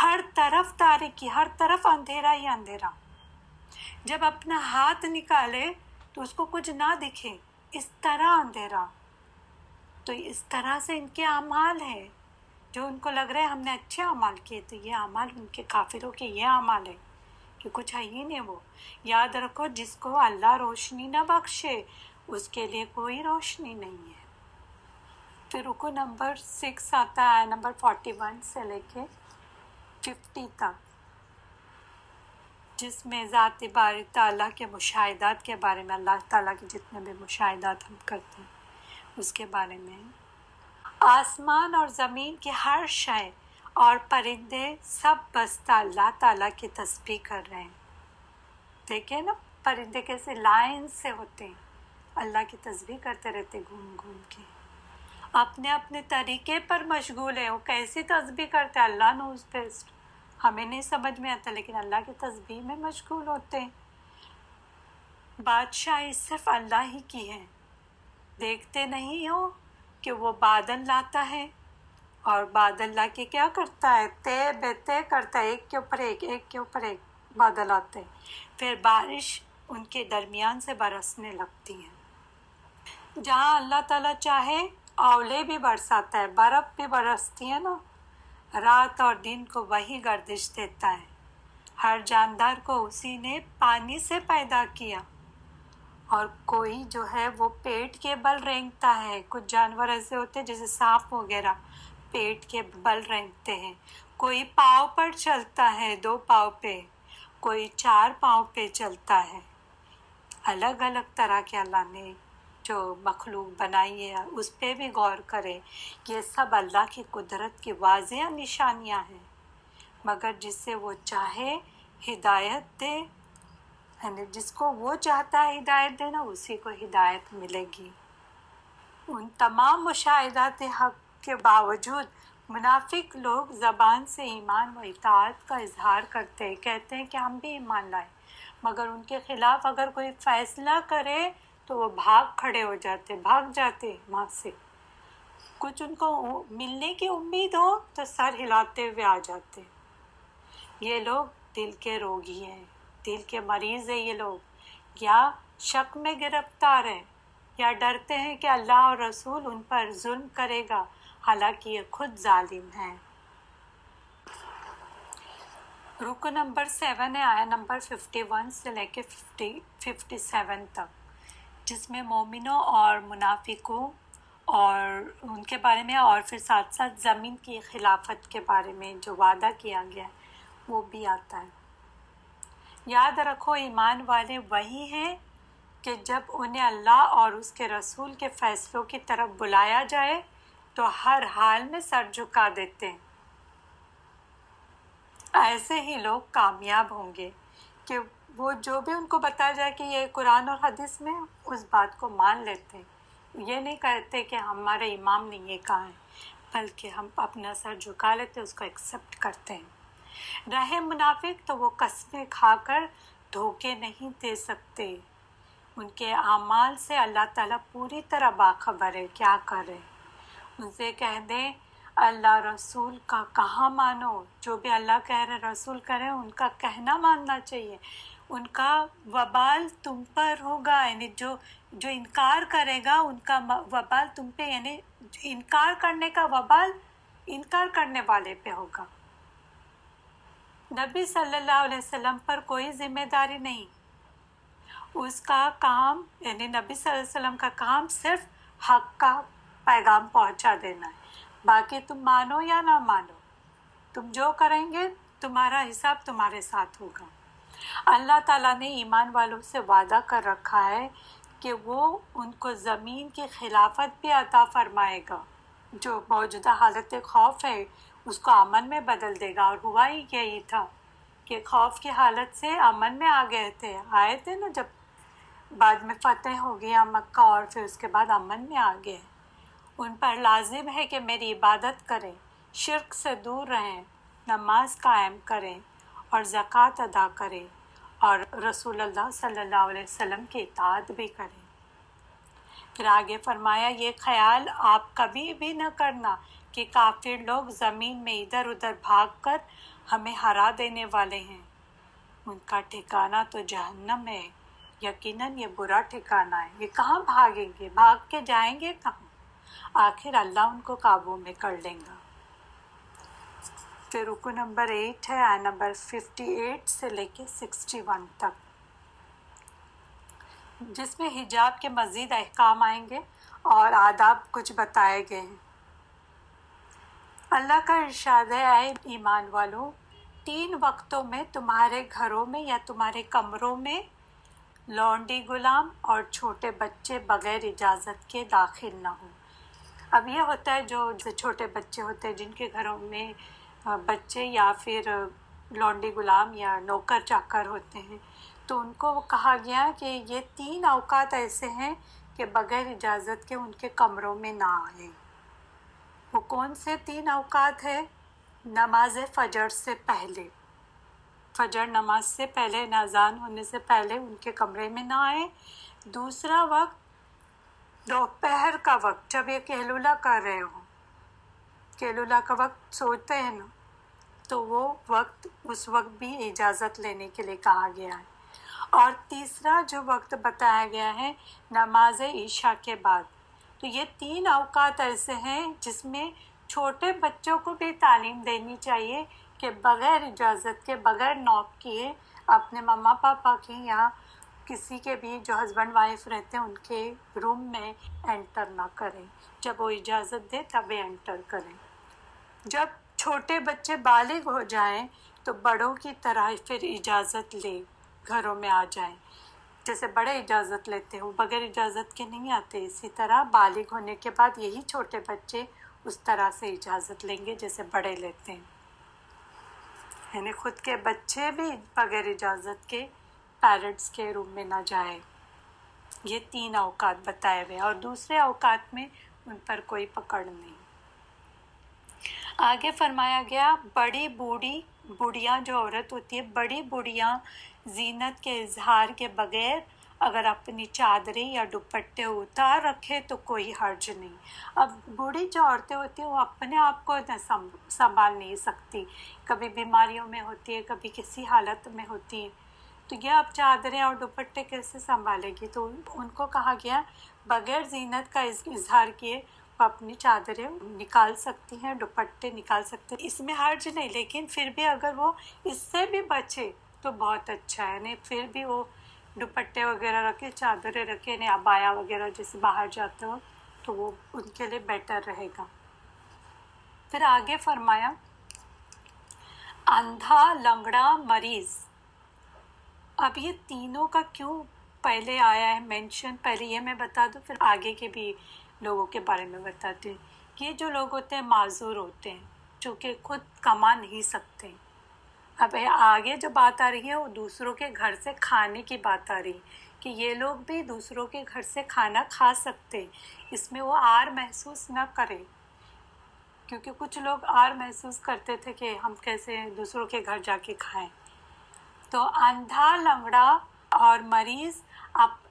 ہر طرف تاریکی، ہر طرف اندھیرا ہی اندھیرا۔ جب اپنا ہاتھ نکالے تو اس کو کچھ نہ دکھے، اس طرح اندھیرا۔ تو اس طرح سے ان کے اعمال ہے جو ان کو لگ رہا ہے ہم نے اچھے اعمال کیے، تو یہ اعمال ان کے کافروں کے یہ اعمال ہے کہ کچھ ہے ہی نہیں وہ۔ یاد رکھو، جس کو اللہ روشنی نہ بخشے، اس کے لیے کوئی روشنی نہیں ہے۔ پھر رکو، نمبر سکس آتا ہے، نمبر فورٹی ون سے لے کے ففٹی تک۔ جس میں ذات بار تعالیٰ کے مشاہدات کے بارے میں، اللہ تعالیٰ کے جتنے بھی مشاہدات ہم کرتے ہیں، اس کے بارے میں۔ آسمان اور زمین کی ہر شے اور پرندے سب بستہ اللہ تعالیٰ کی تسبیح کر رہے ہیں۔ دیکھیں نا، پرندے کیسے لائن سے ہوتے ہیں۔ اللہ کی تسبیح کرتے رہتے گھوم گھوم کے۔ اپنے اپنے طریقے پر مشغول ہے وہ کیسی تسبیح کرتے اللہ نوز بیسٹ ہمیں نہیں سمجھ میں آتا، لیکن اللہ کی تسبیح میں مشغول ہوتے ہیں۔ بادشاہی صرف اللہ ہی کی ہے۔ دیکھتے نہیں ہو کہ وہ بادل لاتا ہے۔ اور بادل لا کے کیا کرتا ہے؟ تے بے تے کرتا ہے، ایک کے اوپر ایک ایک کے اوپر ایک بادل آتے ہیں۔ پھر بارش ان کے درمیان سے برسنے لگتی ہیں جہاں اللہ تعالیٰ چاہے اولے بھی برساتا ہے، برف بھی برستی ہے نا۔ رات اور دن کو وہی گردش دیتا ہے۔ ہر جاندار کو اسی نے پانی سے پیدا کیا۔ اور کوئی جو ہے وہ پیٹ کے بل رینگتا ہے۔ کچھ جانور ایسے ہوتے ہیں جیسے سانپ وغیرہ پیٹ کے بل رینگتے ہیں۔ کوئی پاؤں پر چلتا ہے دو پاؤں پہ، کوئی چار پاؤں پہ چلتا ہے۔ الگ الگ طرح کے اللہ نے جو مخلوق بنائی ہے اس پہ بھی غور کرے یہ سب اللہ کی قدرت کی واضح نشانیاں ہیں۔ مگر جس سے وہ چاہے ہدایت دے یعنی جس کو وہ چاہتا ہے ہدایت دینا، اسی کو ہدایت ملے گی۔ ان تمام مشاہدات حق کے باوجود منافق لوگ زبان سے ایمان و اطاعت کا اظہار کرتے کہتے ہیں کہ ہم بھی ایمان لائیں۔ مگر ان کے خلاف اگر کوئی فیصلہ کرے تو وہ بھاگ کھڑے ہو جاتے، بھاگ جاتے وہاں سے۔ کچھ ان کو ملنے کی امید ہو تو سر ہلاتے ہوئے آ جاتے۔ یہ لوگ دل کے روگی ہیں، دل کے مریض ہیں یہ لوگ۔ یا شک میں گرفتار ہیں، یا ڈرتے ہیں کہ اللہ اور رسول ان پر ظلم کرے گا۔ حالانکہ یہ خود ظالم ہیں۔ رکو نمبر سیون ہے آیا نمبر ففٹی ون سے لے کے ففٹی ففٹی سیون تک۔ جس میں مومنوں اور منافقوں اور ان کے بارے میں اور پھر ساتھ ساتھ زمین کی خلافت کے بارے میں جو وعدہ کیا گیا ہے، وہ بھی آتا ہے۔ یاد رکھو، ایمان والے وہی ہیں کہ جب انہیں اللہ اور اس کے رسول کے فیصلوں کی طرف بلایا جائے، تو ہر حال میں سر جھکا دیتے ہیں۔ ایسے ہی لوگ کامیاب ہوں گے کہ وہ جو بھی ان کو بتایا جائے کہ یہ قرآن اور حدیث میں اس بات کو مان لیتے ہیں یہ نہیں کہتے کہ ہمارے امام نے یہ کہا ہے، بلکہ ہم اپنا سر جھکا لیتے، اس کو ایکسیپٹ کرتے ہیں۔ رہے منافق تو وہ قسمیں کھا کر دھوکے نہیں دے سکتے۔ ان کے اعمال سے اللہ تعالیٰ پوری طرح باخبر ہے، کیا کرے؟ ان سے کہہ دیں، اللہ رسول کا کہاں مانو؟ جو بھی اللہ کہہ رہے، رسول کرے، ان کا کہنا ماننا چاہیے۔ ان کا وبال تم پر ہوگا یعنی جو جو انکار کرے گا، ان کا وبال تم پہ یعنی انکار کرنے کا وبال انکار کرنے والے پہ ہوگا۔ نبی صلی اللہ علیہ وسلم پر کوئی ذمہ داری نہیں۔ اس کا کام یعنی نبی صلی اللہ علیہ وسلم کا کام صرف حق کا پیغام پہنچا دینا ہے۔ باقی تم مانو یا نہ مانو، تم جو کریں گے، تمہارا حساب تمہارے ساتھ ہوگا۔ اللہ تعالیٰ نے ایمان والوں سے وعدہ کر رکھا ہے کہ وہ ان کو زمین کی خلافت بھی عطا فرمائے گا۔ جو موجودہ حالت خوف ہے، اس کو امن میں بدل دے گا۔ اور ہوا ہی یہی تھا کہ خوف کی حالت سے امن میں آ گئے تھے۔ آئے تھے نا جب بعد میں فتح ہو گیا مکہ اور پھر اس کے بعد امن میں آ گئے۔ ان پر لازم ہے کہ میری عبادت کریں، شرک سے دور رہیں، نماز قائم کریں۔ اور زکوٰۃ ادا کریں اور رسول اللہ صلی اللہ علیہ وسلم کی اطاعت بھی کریں۔ پھر آگے فرمایا، یہ خیال آپ کبھی بھی نہ کرنا کہ کافر لوگ زمین میں ادھر ادھر بھاگ کر ہمیں ہرا دینے والے ہیں۔ ان کا ٹھکانہ تو جہنم ہے، یقیناً یہ برا ٹھکانہ ہے۔ یہ کہاں بھاگیں گے؟ بھاگ کے جائیں گے کہاں؟ آخر اللہ ان کو قابو میں کر لیں گا۔ پھر رکو نمبر ایٹ ہے آئے نمبر ففٹی ایٹ سے لے کے سکسٹی ون تک۔ جس میں حجاب کے مزید احکام آئیں گے اور آداب کچھ بتائے گئے ہیں۔ اللہ کا ارشاد ہے، اے ایمان والوں تین وقتوں میں تمہارے گھروں میں یا تمہارے کمروں میں لونڈی غلام اور چھوٹے بچے بغیر اجازت کے داخل نہ ہوں۔ اب یہ ہوتا ہے، جو چھوٹے بچے ہوتے ہیں، جن کے گھروں میں بچے یا پھر لونڈی غلام یا نوکر چاکر ہوتے ہیں، تو ان کو کہا گیا کہ یہ تین اوقات ایسے ہیں کہ بغیر اجازت کے ان کے کمروں میں نہ آئیں۔ وہ کون سے تین اوقات ہے نماز فجر سے پہلے۔ فجر نماز سے پہلے نازان ہونے سے پہلے ان کے کمرے میں نہ آئے دوسرا وقت دوپہر کا وقت، جب یہ کیلولا کر رہے ہوں۔ کیلولا کا وقت سوچتے ہیں نا۔ تو وہ وقت اس وقت بھی اجازت لینے کے لیے کہا گیا ہے۔ اور تیسرا جو وقت بتایا گیا ہے، نماز عشاء کے بعد۔ تو یہ تین اوقات ایسے ہیں جس میں چھوٹے بچوں کو بھی تعلیم دینی چاہیے کہ بغیر اجازت کے، بغیر نوک کیے اپنے مما پاپا کے یا کسی کے بھی جو ہسبینڈ وائف رہتے ہیں، ان کے روم میں انٹر نہ کریں۔ جب وہ اجازت دے تب انٹر کریں۔ جب چھوٹے بچے بالغ ہو جائیں تو بڑوں کی طرح پھر اجازت لے گھروں میں آ جائیں۔ جیسے بڑے اجازت لیتے ہوں، بغیر اجازت کے نہیں آتے۔ اسی طرح بالغ ہونے کے بعد یہی چھوٹے بچے اس طرح سے اجازت لیں گے جیسے بڑے لیتے ہیں۔ یعنی خود کے بچے بھی بغیر اجازت کے پیرنٹس کے روم میں نہ جائے یہ تین اوقات بتائے ہوئے اور دوسرے اوقات میں ان پر کوئی پکڑ نہیں۔ آگے فرمایا گیا، بڑی بوڑھی بڑھیاں جو عورت ہوتی ہے، بڑی بڑھیاں زینت کے اظہار کے بغیر اگر اپنی چادریں یا دوپٹے اتار رکھے تو کوئی حرج نہیں۔ اب بوڑھی جو عورتیں ہوتی ہیں، وہ اپنے آپ کو سنبھال نہیں سکتی۔ کبھی بیماریوں میں ہوتی ہے، کبھی کسی حالت میں ہوتی ہے۔ تو یہ اب چادریں اور دوپٹے کیسے سنبھالے گی؟ تو ان کو کہا گیا، بغیر زینت کا اظہار کیے اپنی چادریں نکال سکتی ہیں، دوپٹے نکال سکتے ہیں۔ اس میں حرج نہیں، لیکن پھر بھی اگر وہ اس سے بھی بچے تو بہت اچھا ہے۔ نہیں پھر بھی وہ دوپٹے وغیرہ رکھے، چادریں رکھے نہیں ابایا وغیرہ جیسے باہر جاتے ہو تو وہ ان کے لیے بیٹر رہے گا۔ پھر آگے فرمایا، اندھا، لنگڑا، مریض۔ اب یہ تینوں کا کیوں پہلے آیا ہے؟ مینشن پہلے یہ میں بتا دوں، پھر آگے کے بھی لوگوں کے بارے میں بتاتے ہیں۔ یہ جو لوگ ہوتے ہیں، معذور ہوتے ہیں، جو کہ خود کما نہیں سکتے۔ اب آگے جو بات آ رہی ہے، وہ دوسروں کے گھر سے کھانے کی بات آ رہی ہے کہ یہ لوگ بھی دوسروں کے گھر سے کھانا کھا سکتے اس میں وہ آر محسوس نہ کرے۔ کیونکہ کچھ لوگ آر محسوس کرتے تھے کہ ہم کیسے دوسروں کے گھر جا کے کھائیں۔ تو اندھا لنگڑا اور مریض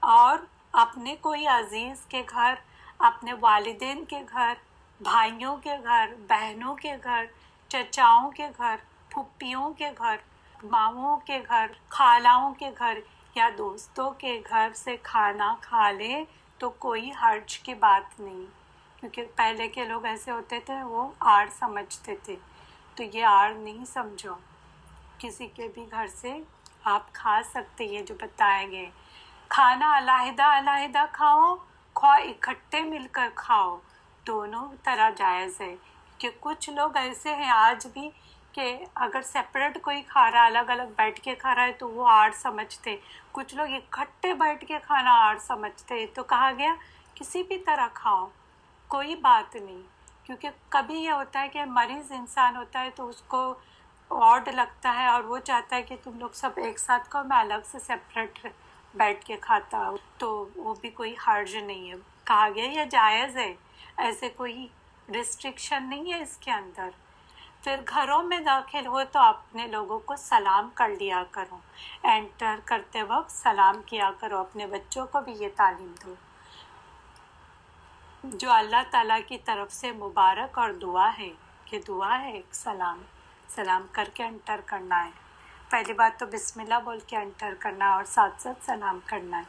اور اپنے کوئی عزیز کے گھر اپنے والدین کے گھر، بھائیوں کے گھر، بہنوں کے گھر، چچاؤں کے گھر، پھپھیوں کے گھر، ماموں کے گھر، خالاؤں کے گھر یا دوستوں کے گھر سے کھانا کھا لے تو کوئی حرج کی بات نہیں۔ کیونکہ پہلے کے لوگ ایسے ہوتے تھے، وہ آڑ سمجھتے تھے۔ تو یہ آڑ نہیں سمجھو۔ کسی کے بھی گھر سے آپ کھا سکتے، یہ جو بتائے گئے۔ کھانا علیحدہ علیحدہ کھاؤ۔ خواہ اکٹھے مل کر کھاؤ، دونوں طرح جائز ہے۔ کہ کچھ لوگ ایسے ہیں آج بھی کہ اگر سپریٹ کوئی کھا رہا ہے الگ الگ بیٹھ کے کھا رہا ہے تو وہ آڑ سمجھتے۔ کچھ لوگ اکٹھے بیٹھ کے کھانا آڑ سمجھتے۔ تو کہا گیا، کسی بھی طرح کھاؤ، کوئی بات نہیں۔ کیونکہ کبھی یہ ہوتا ہے کہ مریض انسان ہوتا ہے تو اس کو آڈ لگتا ہے اور وہ چاہتا ہے کہ تم لوگ سب ایک ساتھ کھاؤ، میں الگ سے سپریٹ بیٹھ کے کھاتا، تو وہ بھی کوئی حرج نہیں ہے۔ کہا گیا، یہ جائز ہے۔ ایسے کوئی ریسٹرکشن نہیں ہے اس کے اندر۔ پھر گھروں میں داخل ہو تو اپنے لوگوں کو سلام کر لیا کرو۔ انٹر کرتے وقت سلام کیا کرو، اپنے بچوں کو بھی یہ تعلیم دو۔ جو اللہ تعالیٰ کی طرف سے مبارک اور دعا ہے کہ دعا ہے ایک سلام۔ سلام کر کے انٹر کرنا ہے۔ پہلی بات تو بسم اللہ بول کے انٹر کرنا اور ساتھ ساتھ سلام کرنا ہے۔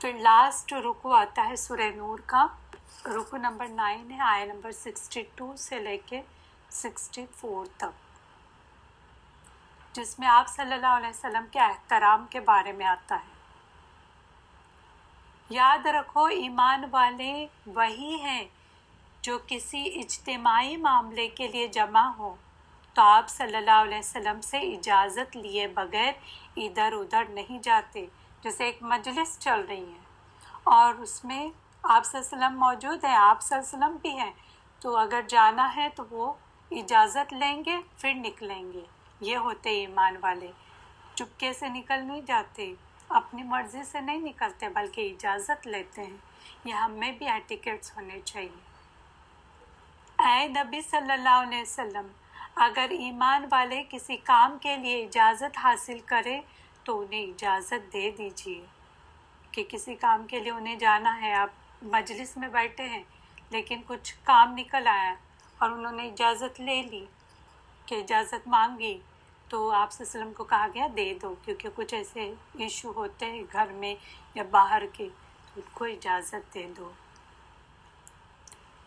پھر لاسٹ رکو آتا ہے سورہ نور کا۔ رکو نمبر نائن ہے آئے نمبر سکسٹی ٹو سے لے کے سکسٹی فور تک۔ جس میں آپ صلی اللہ علیہ وسلم کے احترام کے بارے میں آتا ہے۔ یاد رکھو، ایمان والے وہی ہیں جو کسی اجتماعی معاملے کے لیے جمع ہو تو آپ صلی اللہ علیہ وسلم سے اجازت لیے بغیر ادھر ادھر نہیں جاتے، جیسے ایک مجلس چل رہی ہے۔ اور اس میں آپ صلی اللہ علیہ وسلم موجود ہیں، آپ صلی اللہ علیہ وسلم بھی ہیں۔ تو اگر جانا ہے تو وہ اجازت لیں گے، پھر نکلیں گے۔ یہ ہوتے ایمان والے۔ چپکے سے نکل نہیں جاتے، اپنی مرضی سے نہیں نکلتے، بلکہ اجازت لیتے ہیں۔ یہ ہم میں بھی ایٹیکیٹس ہونے چاہیے۔ اے نبی صلی اللہ علیہ وسلم اگر ایمان والے کسی کام کے لیے اجازت حاصل کرے تو انہیں اجازت دے دیجیے کہ کسی کام کے لیے انہیں جانا ہے۔ آپ مجلس میں بیٹھے ہیں، لیکن کچھ کام نکل آیا اور انہوں نے اجازت لے لی کہ اجازت مانگی تو آپ سے وسلم کو کہا گیا، دے دو، کیونکہ کچھ ایسے ایشو ہوتے ہیں گھر میں یا باہر کے ان کو اجازت دے دو۔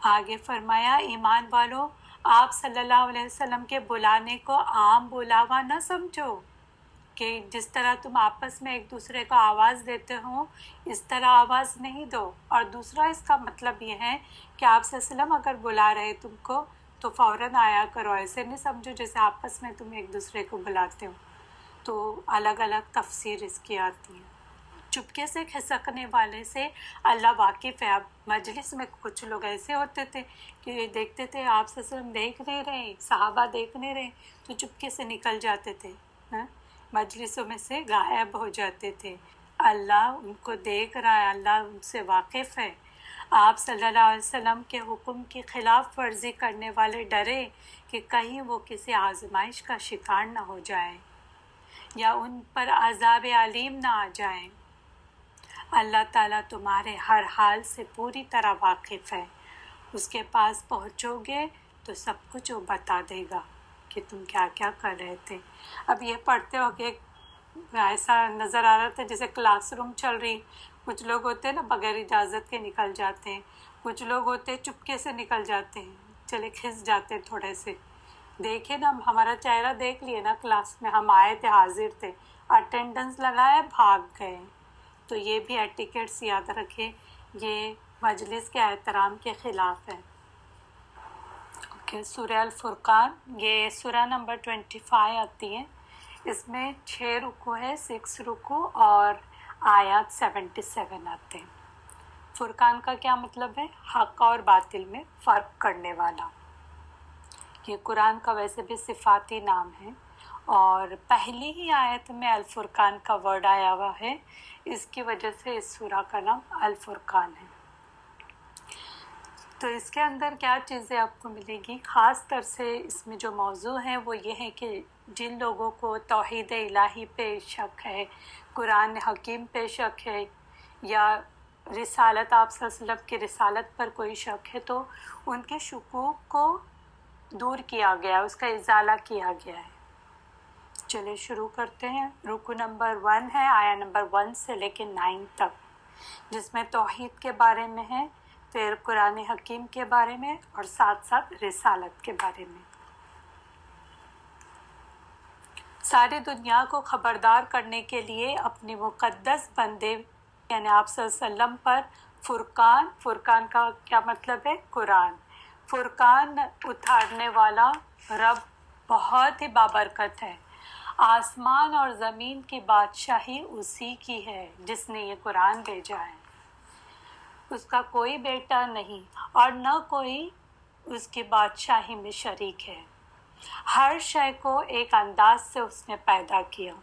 آگے فرمایا، ایمان والو آپ صلی اللہ علیہ وسلم کے بلانے کو عام بلاوا نہ سمجھو کہ جس طرح تم آپس میں ایک دوسرے کو آواز دیتے ہو، اس طرح آواز نہیں دو۔ اور دوسرا، اس کا مطلب یہ ہے کہ آپ صلی اللہ علیہ وسلم اگر بلا رہے تم کو، تو فوراً آیا کرو۔ ایسے نہیں سمجھو جیسے آپس میں تم ایک دوسرے کو بلاتے ہو۔ تو الگ الگ تفسیر اس کی آتی ہے۔ چپکے سے کھسکنے والے سے اللہ واقف ہے۔ اب مجلس میں کچھ لوگ ایسے ہوتے تھے کہ دیکھتے تھے آپ سے دیکھ نہیں رہے، صحابہ دیکھ نہیں رہے، تو چپکے سے نکل جاتے تھے ہاں؟ مجلسوں میں سے غائب ہو جاتے تھے۔ اللہ ان کو دیکھ رہا ہے، اللہ ان سے واقف ہے۔ آپ صلی اللہ علیہ وسلم کے حکم کی خلاف ورزی کرنے والے ڈرے کہ کہیں وہ کسی آزمائش کا شکار نہ ہو جائے یا ان پر عذاب علیم نہ آ جائیں اللہ تعالیٰ تمہارے ہر حال سے پوری طرح واقف ہے۔ اس کے پاس پہنچو گے تو سب کچھ وہ بتا دے گا کہ تم کیا کیا کر رہے تھے۔ اب یہ پڑھتے ہو کہ ایسا نظر آ رہا تھا جیسے کلاس روم چل رہی۔ کچھ لوگ ہوتے ہیں نا بغیر اجازت کے نکل جاتے ہیں۔ کچھ لوگ ہوتے چپکے سے نکل جاتے ہیں۔ چلے کھس جاتے ہیں تھوڑے سے۔ دیکھے نا، ہمارا چہرہ دیکھ لیے نا کلاس میں۔ ہم آئے تھے، حاضر تھے۔ اٹینڈنس لگائے، بھاگ گئے۔ تو یہ بھی ایٹیکیٹس یاد رکھے یہ مجلس کے احترام کے خلاف ہے۔ اوکے سورہ الفرقان، یہ سورہ نمبر ٹوینٹی فائیو آتی ہے۔ اس میں چھ رکو ہے سکس رکو اور آیات سیونٹی سیون آتے ہیں۔ فرقان کا کیا مطلب ہے؟ حق اور باطل میں فرق کرنے والا۔ یہ قرآن کا ویسے بھی صفاتی نام ہے۔ اور پہلی ہی آیت میں الفرقان کا ورڈ آیا ہوا ہے۔ اس کی وجہ سے اس سورہ کا نام الفرقان ہے۔ تو اس کے اندر کیا چیزیں آپ کو ملے گی؟ خاص طر سے اس میں جو موضوع ہے وہ یہ ہے کہ جن لوگوں کو توحید الہی پہ شک ہے، قرآن حکیم پہ شک ہے یا رسالت آپ صلی اللہ علیہ وسلم کی رسالت پر کوئی شک ہے، تو ان کے شکوک کو دور کیا گیا، اس کا ازالہ کیا گیا ہے۔ چلے شروع کرتے ہیں۔ رکو نمبر ون ہے، آیا نمبر ون سے لے کے نائن تک۔ جس میں توحید کے بارے میں ہے، پھر قرآن حکیم کے بارے میں اور ساتھ ساتھ رسالت کے بارے میں۔ ساری دنیا کو خبردار کرنے کے لیے اپنے مقدس بندے یعنی آپ صلی اللہ علیہ وسلم پر فرقان فرقان کا کیا مطلب ہے؟ قرآن۔ فرقان اتارنے والا رب بہت ہی بابرکت ہے۔ آسمان اور زمین کی بادشاہی اسی کی ہے جس نے یہ قرآن بھیجا ہے۔ اس کا کوئی بیٹا نہیں اور نہ کوئی اس کی بادشاہی میں شریک ہے۔ ہر شے کو ایک انداز سے اس نے پیدا کیا۔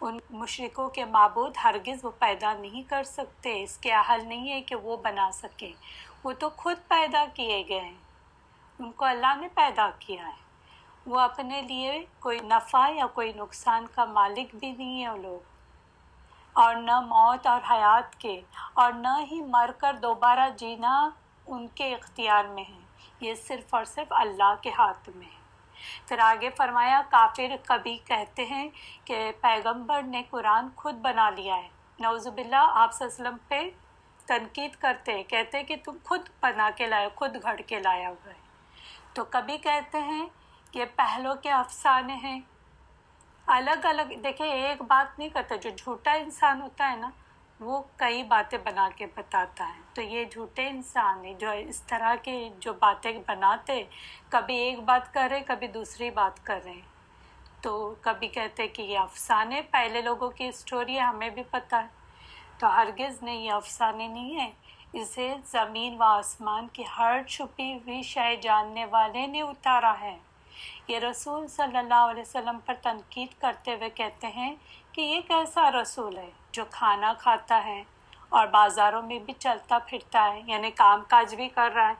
ان مشرقوں کے معبود ہرگز وہ پیدا نہیں کر سکتے۔ اس کے حل نہیں ہے کہ وہ بنا سکیں۔ وہ تو خود پیدا کیے گئے ہیں۔ ان کو اللہ نے پیدا کیا ہے۔ وہ اپنے لیے کوئی نفع یا کوئی نقصان کا مالک بھی نہیں ہے وہ لوگ۔ اور نہ موت اور حیات کے، اور نہ ہی مر کر دوبارہ جینا ان کے اختیار میں ہے یہ صرف اور صرف اللہ کے ہاتھ میں ہے پھر آگے فرمایا، کافر کبھی کہتے ہیں کہ پیغمبر نے قرآن خود بنا لیا ہے۔ نوز باللہ، آپ وسلم پہ تنقید کرتے ہیں، کہتے ہیں کہ تم خود بنا کے لائے خود گھڑ کے لایا ہوا ہے۔ تو کبھی کہتے ہیں کہ پہلوں کے افسانے ہیں۔ الگ الگ، دیکھیں، ایک بات نہیں کرتا، جو جھوٹا انسان ہوتا ہے نا، وہ کئی باتیں بنا کے بتاتا ہے۔ تو یہ جھوٹے انسان ہیں، جو اس طرح کے جو باتیں بناتے، کبھی ایک بات کر رہے، کبھی دوسری بات کر رہے۔ تو کبھی کہتے کہ یہ افسانے، پہلے لوگوں کی اسٹوری ہے، ہمیں بھی پتہ ہے۔ تو ہرگز نہیں، یہ افسانے نہیں ہے اسے زمین و آسمان کی ہر چھپی ہوئی شے جاننے والے نے اتارا ہے۔ یہ رسول صلی اللہ علیہ وسلم پر تنقید کرتے ہوئے کہتے ہیں کہ یہ کیسا رسول ہے جو کھانا کھاتا ہے اور بازاروں میں بھی چلتا پھرتا ہے یعنی کام کاج بھی کر رہا ہے۔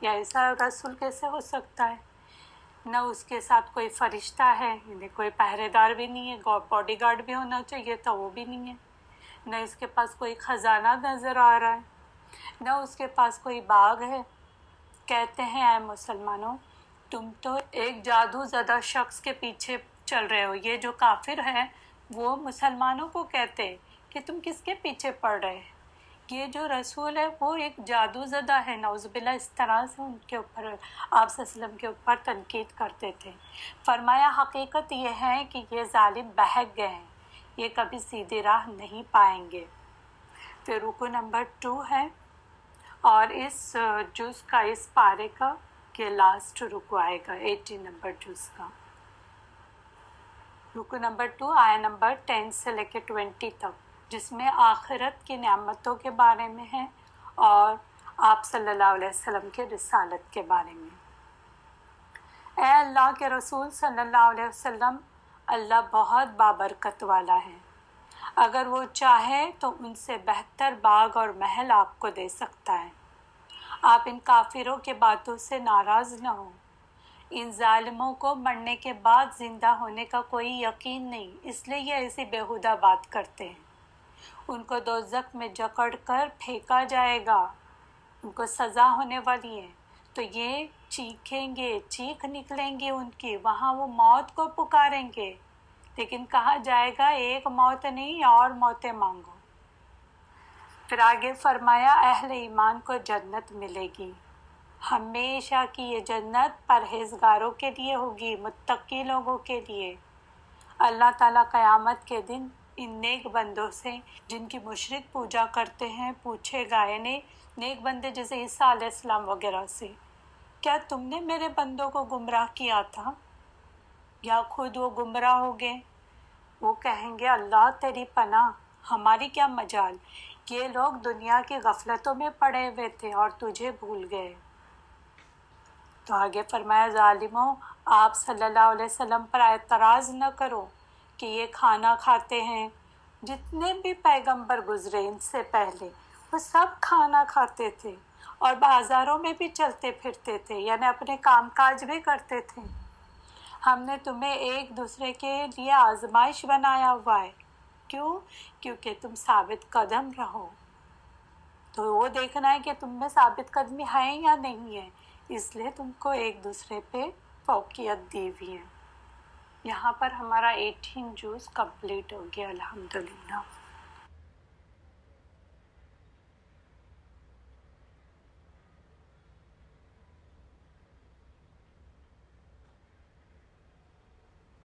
یا ایسا رسول کیسے ہو سکتا ہے؟ نہ اس کے ساتھ کوئی فرشتہ ہے یعنی کوئی پہرے دار بھی نہیں ہے باڈی گارڈ بھی ہونا چاہیے تھا وہ بھی نہیں ہے۔ نہ اس کے پاس کوئی خزانہ نظر آ رہا ہے، نہ اس کے پاس کوئی باغ ہے۔ کہتے ہیں، اے مسلمانوں تم تو ایک جادو زدہ شخص کے پیچھے چل رہے ہو۔ یہ جو کافر ہے وہ مسلمانوں کو کہتے کہ تم کس کے پیچھے پڑ رہے یہ جو رسول ہے وہ ایک جادو زدہ ہے نوز باللہ، اس طرح سے ان کے اوپر، آپ وسلم کے اوپر تنقید کرتے تھے۔ فرمایا، حقیقت یہ ہے کہ یہ ظالم بہک گئے ہیں۔ یہ کبھی سیدھی راہ نہیں پائیں گے۔ پھر رکو نمبر ٹو ہے، اور اس جز کا، اس پارے کا کہ لاسٹ رکو آئے گا ایٹی نمبر جز کا۔ رکو نمبر ٹو آیا نمبر ٹین سے لے کے ٹوینٹی تک، جس میں آخرت کی نعمتوں کے بارے میں ہے اور آپ صلی اللہ علیہ وسلم کے رسالت کے بارے میں۔ اے اللہ کے رسول صلی اللہ علیہ وسلم، اللہ بہت بابرکت والا ہے۔ اگر وہ چاہے تو ان سے بہتر باغ اور محل آپ کو دے سکتا ہے۔ آپ ان کافروں کے باتوں سے ناراض نہ ہوں۔ ان ظالموں کو مرنے کے بعد زندہ ہونے کا کوئی یقین نہیں، اس لیے یہ ایسی بےحدہ بات کرتے ہیں۔ ان کو دو زخم میں جکڑ کر پھینکا جائے گا۔ ان کو سزا ہونے والی ہے۔ تو یہ چیخیں گے، چیخ نکلیں گے ان کی، وہاں وہ موت کو پکاریں گے۔ لیکن کہا جائے گا، ایک موت نہیں، اور موتیں مانگو۔ پھر آگے فرمایا، اہل ایمان کو جنت ملے گی۔ ہمیشہ کی یہ جنت پرہیزگاروں کے لیے ہوگی، متقی لوگوں کے لیے۔ اللہ تعالیٰ قیامت کے دن ان نیک بندوں سے جن کی مشرق پوجا کرتے ہیں، پوچھے گا یعنی نیک بندے جیسے عیسیٰ علیہ السلام وغیرہ سے، کیا تم نے میرے بندوں کو گمراہ کیا تھا؟ یا خود وہ گمراہ ہو گئے؟ وہ کہیں گے، اللہ تیری پناہ، ہماری کیا مجال؟ یہ لوگ دنیا کی غفلتوں میں پڑے ہوئے تھے اور تجھے بھول گئے۔ تو آگے فرمایا، ظالموں، آپ صلی اللہ علیہ وسلم پر اعتراض نہ کرو کہ یہ کھانا کھاتے ہیں۔ جتنے بھی پیغمبر گزرے ان سے پہلے، وہ سب کھانا کھاتے تھے اور بازاروں میں بھی چلتے پھرتے تھے یعنی اپنے کام کاج بھی کرتے تھے۔ ہم نے تمہیں ایک دوسرے کے لیے آزمائش بنایا ہوا ہے۔ کیوں؟ کیونکہ تم ثابت قدم رہو۔ تو وہ دیکھنا ہے کہ تم میں ثابت قدمی ہے یا نہیں ہے۔ اس لیے تم کو ایک دوسرے پہ فوقیت دی ہوئی ہے۔ یہاں پر ہمارا ایٹین جوس کمپلیٹ ہو گیا الحمد للہ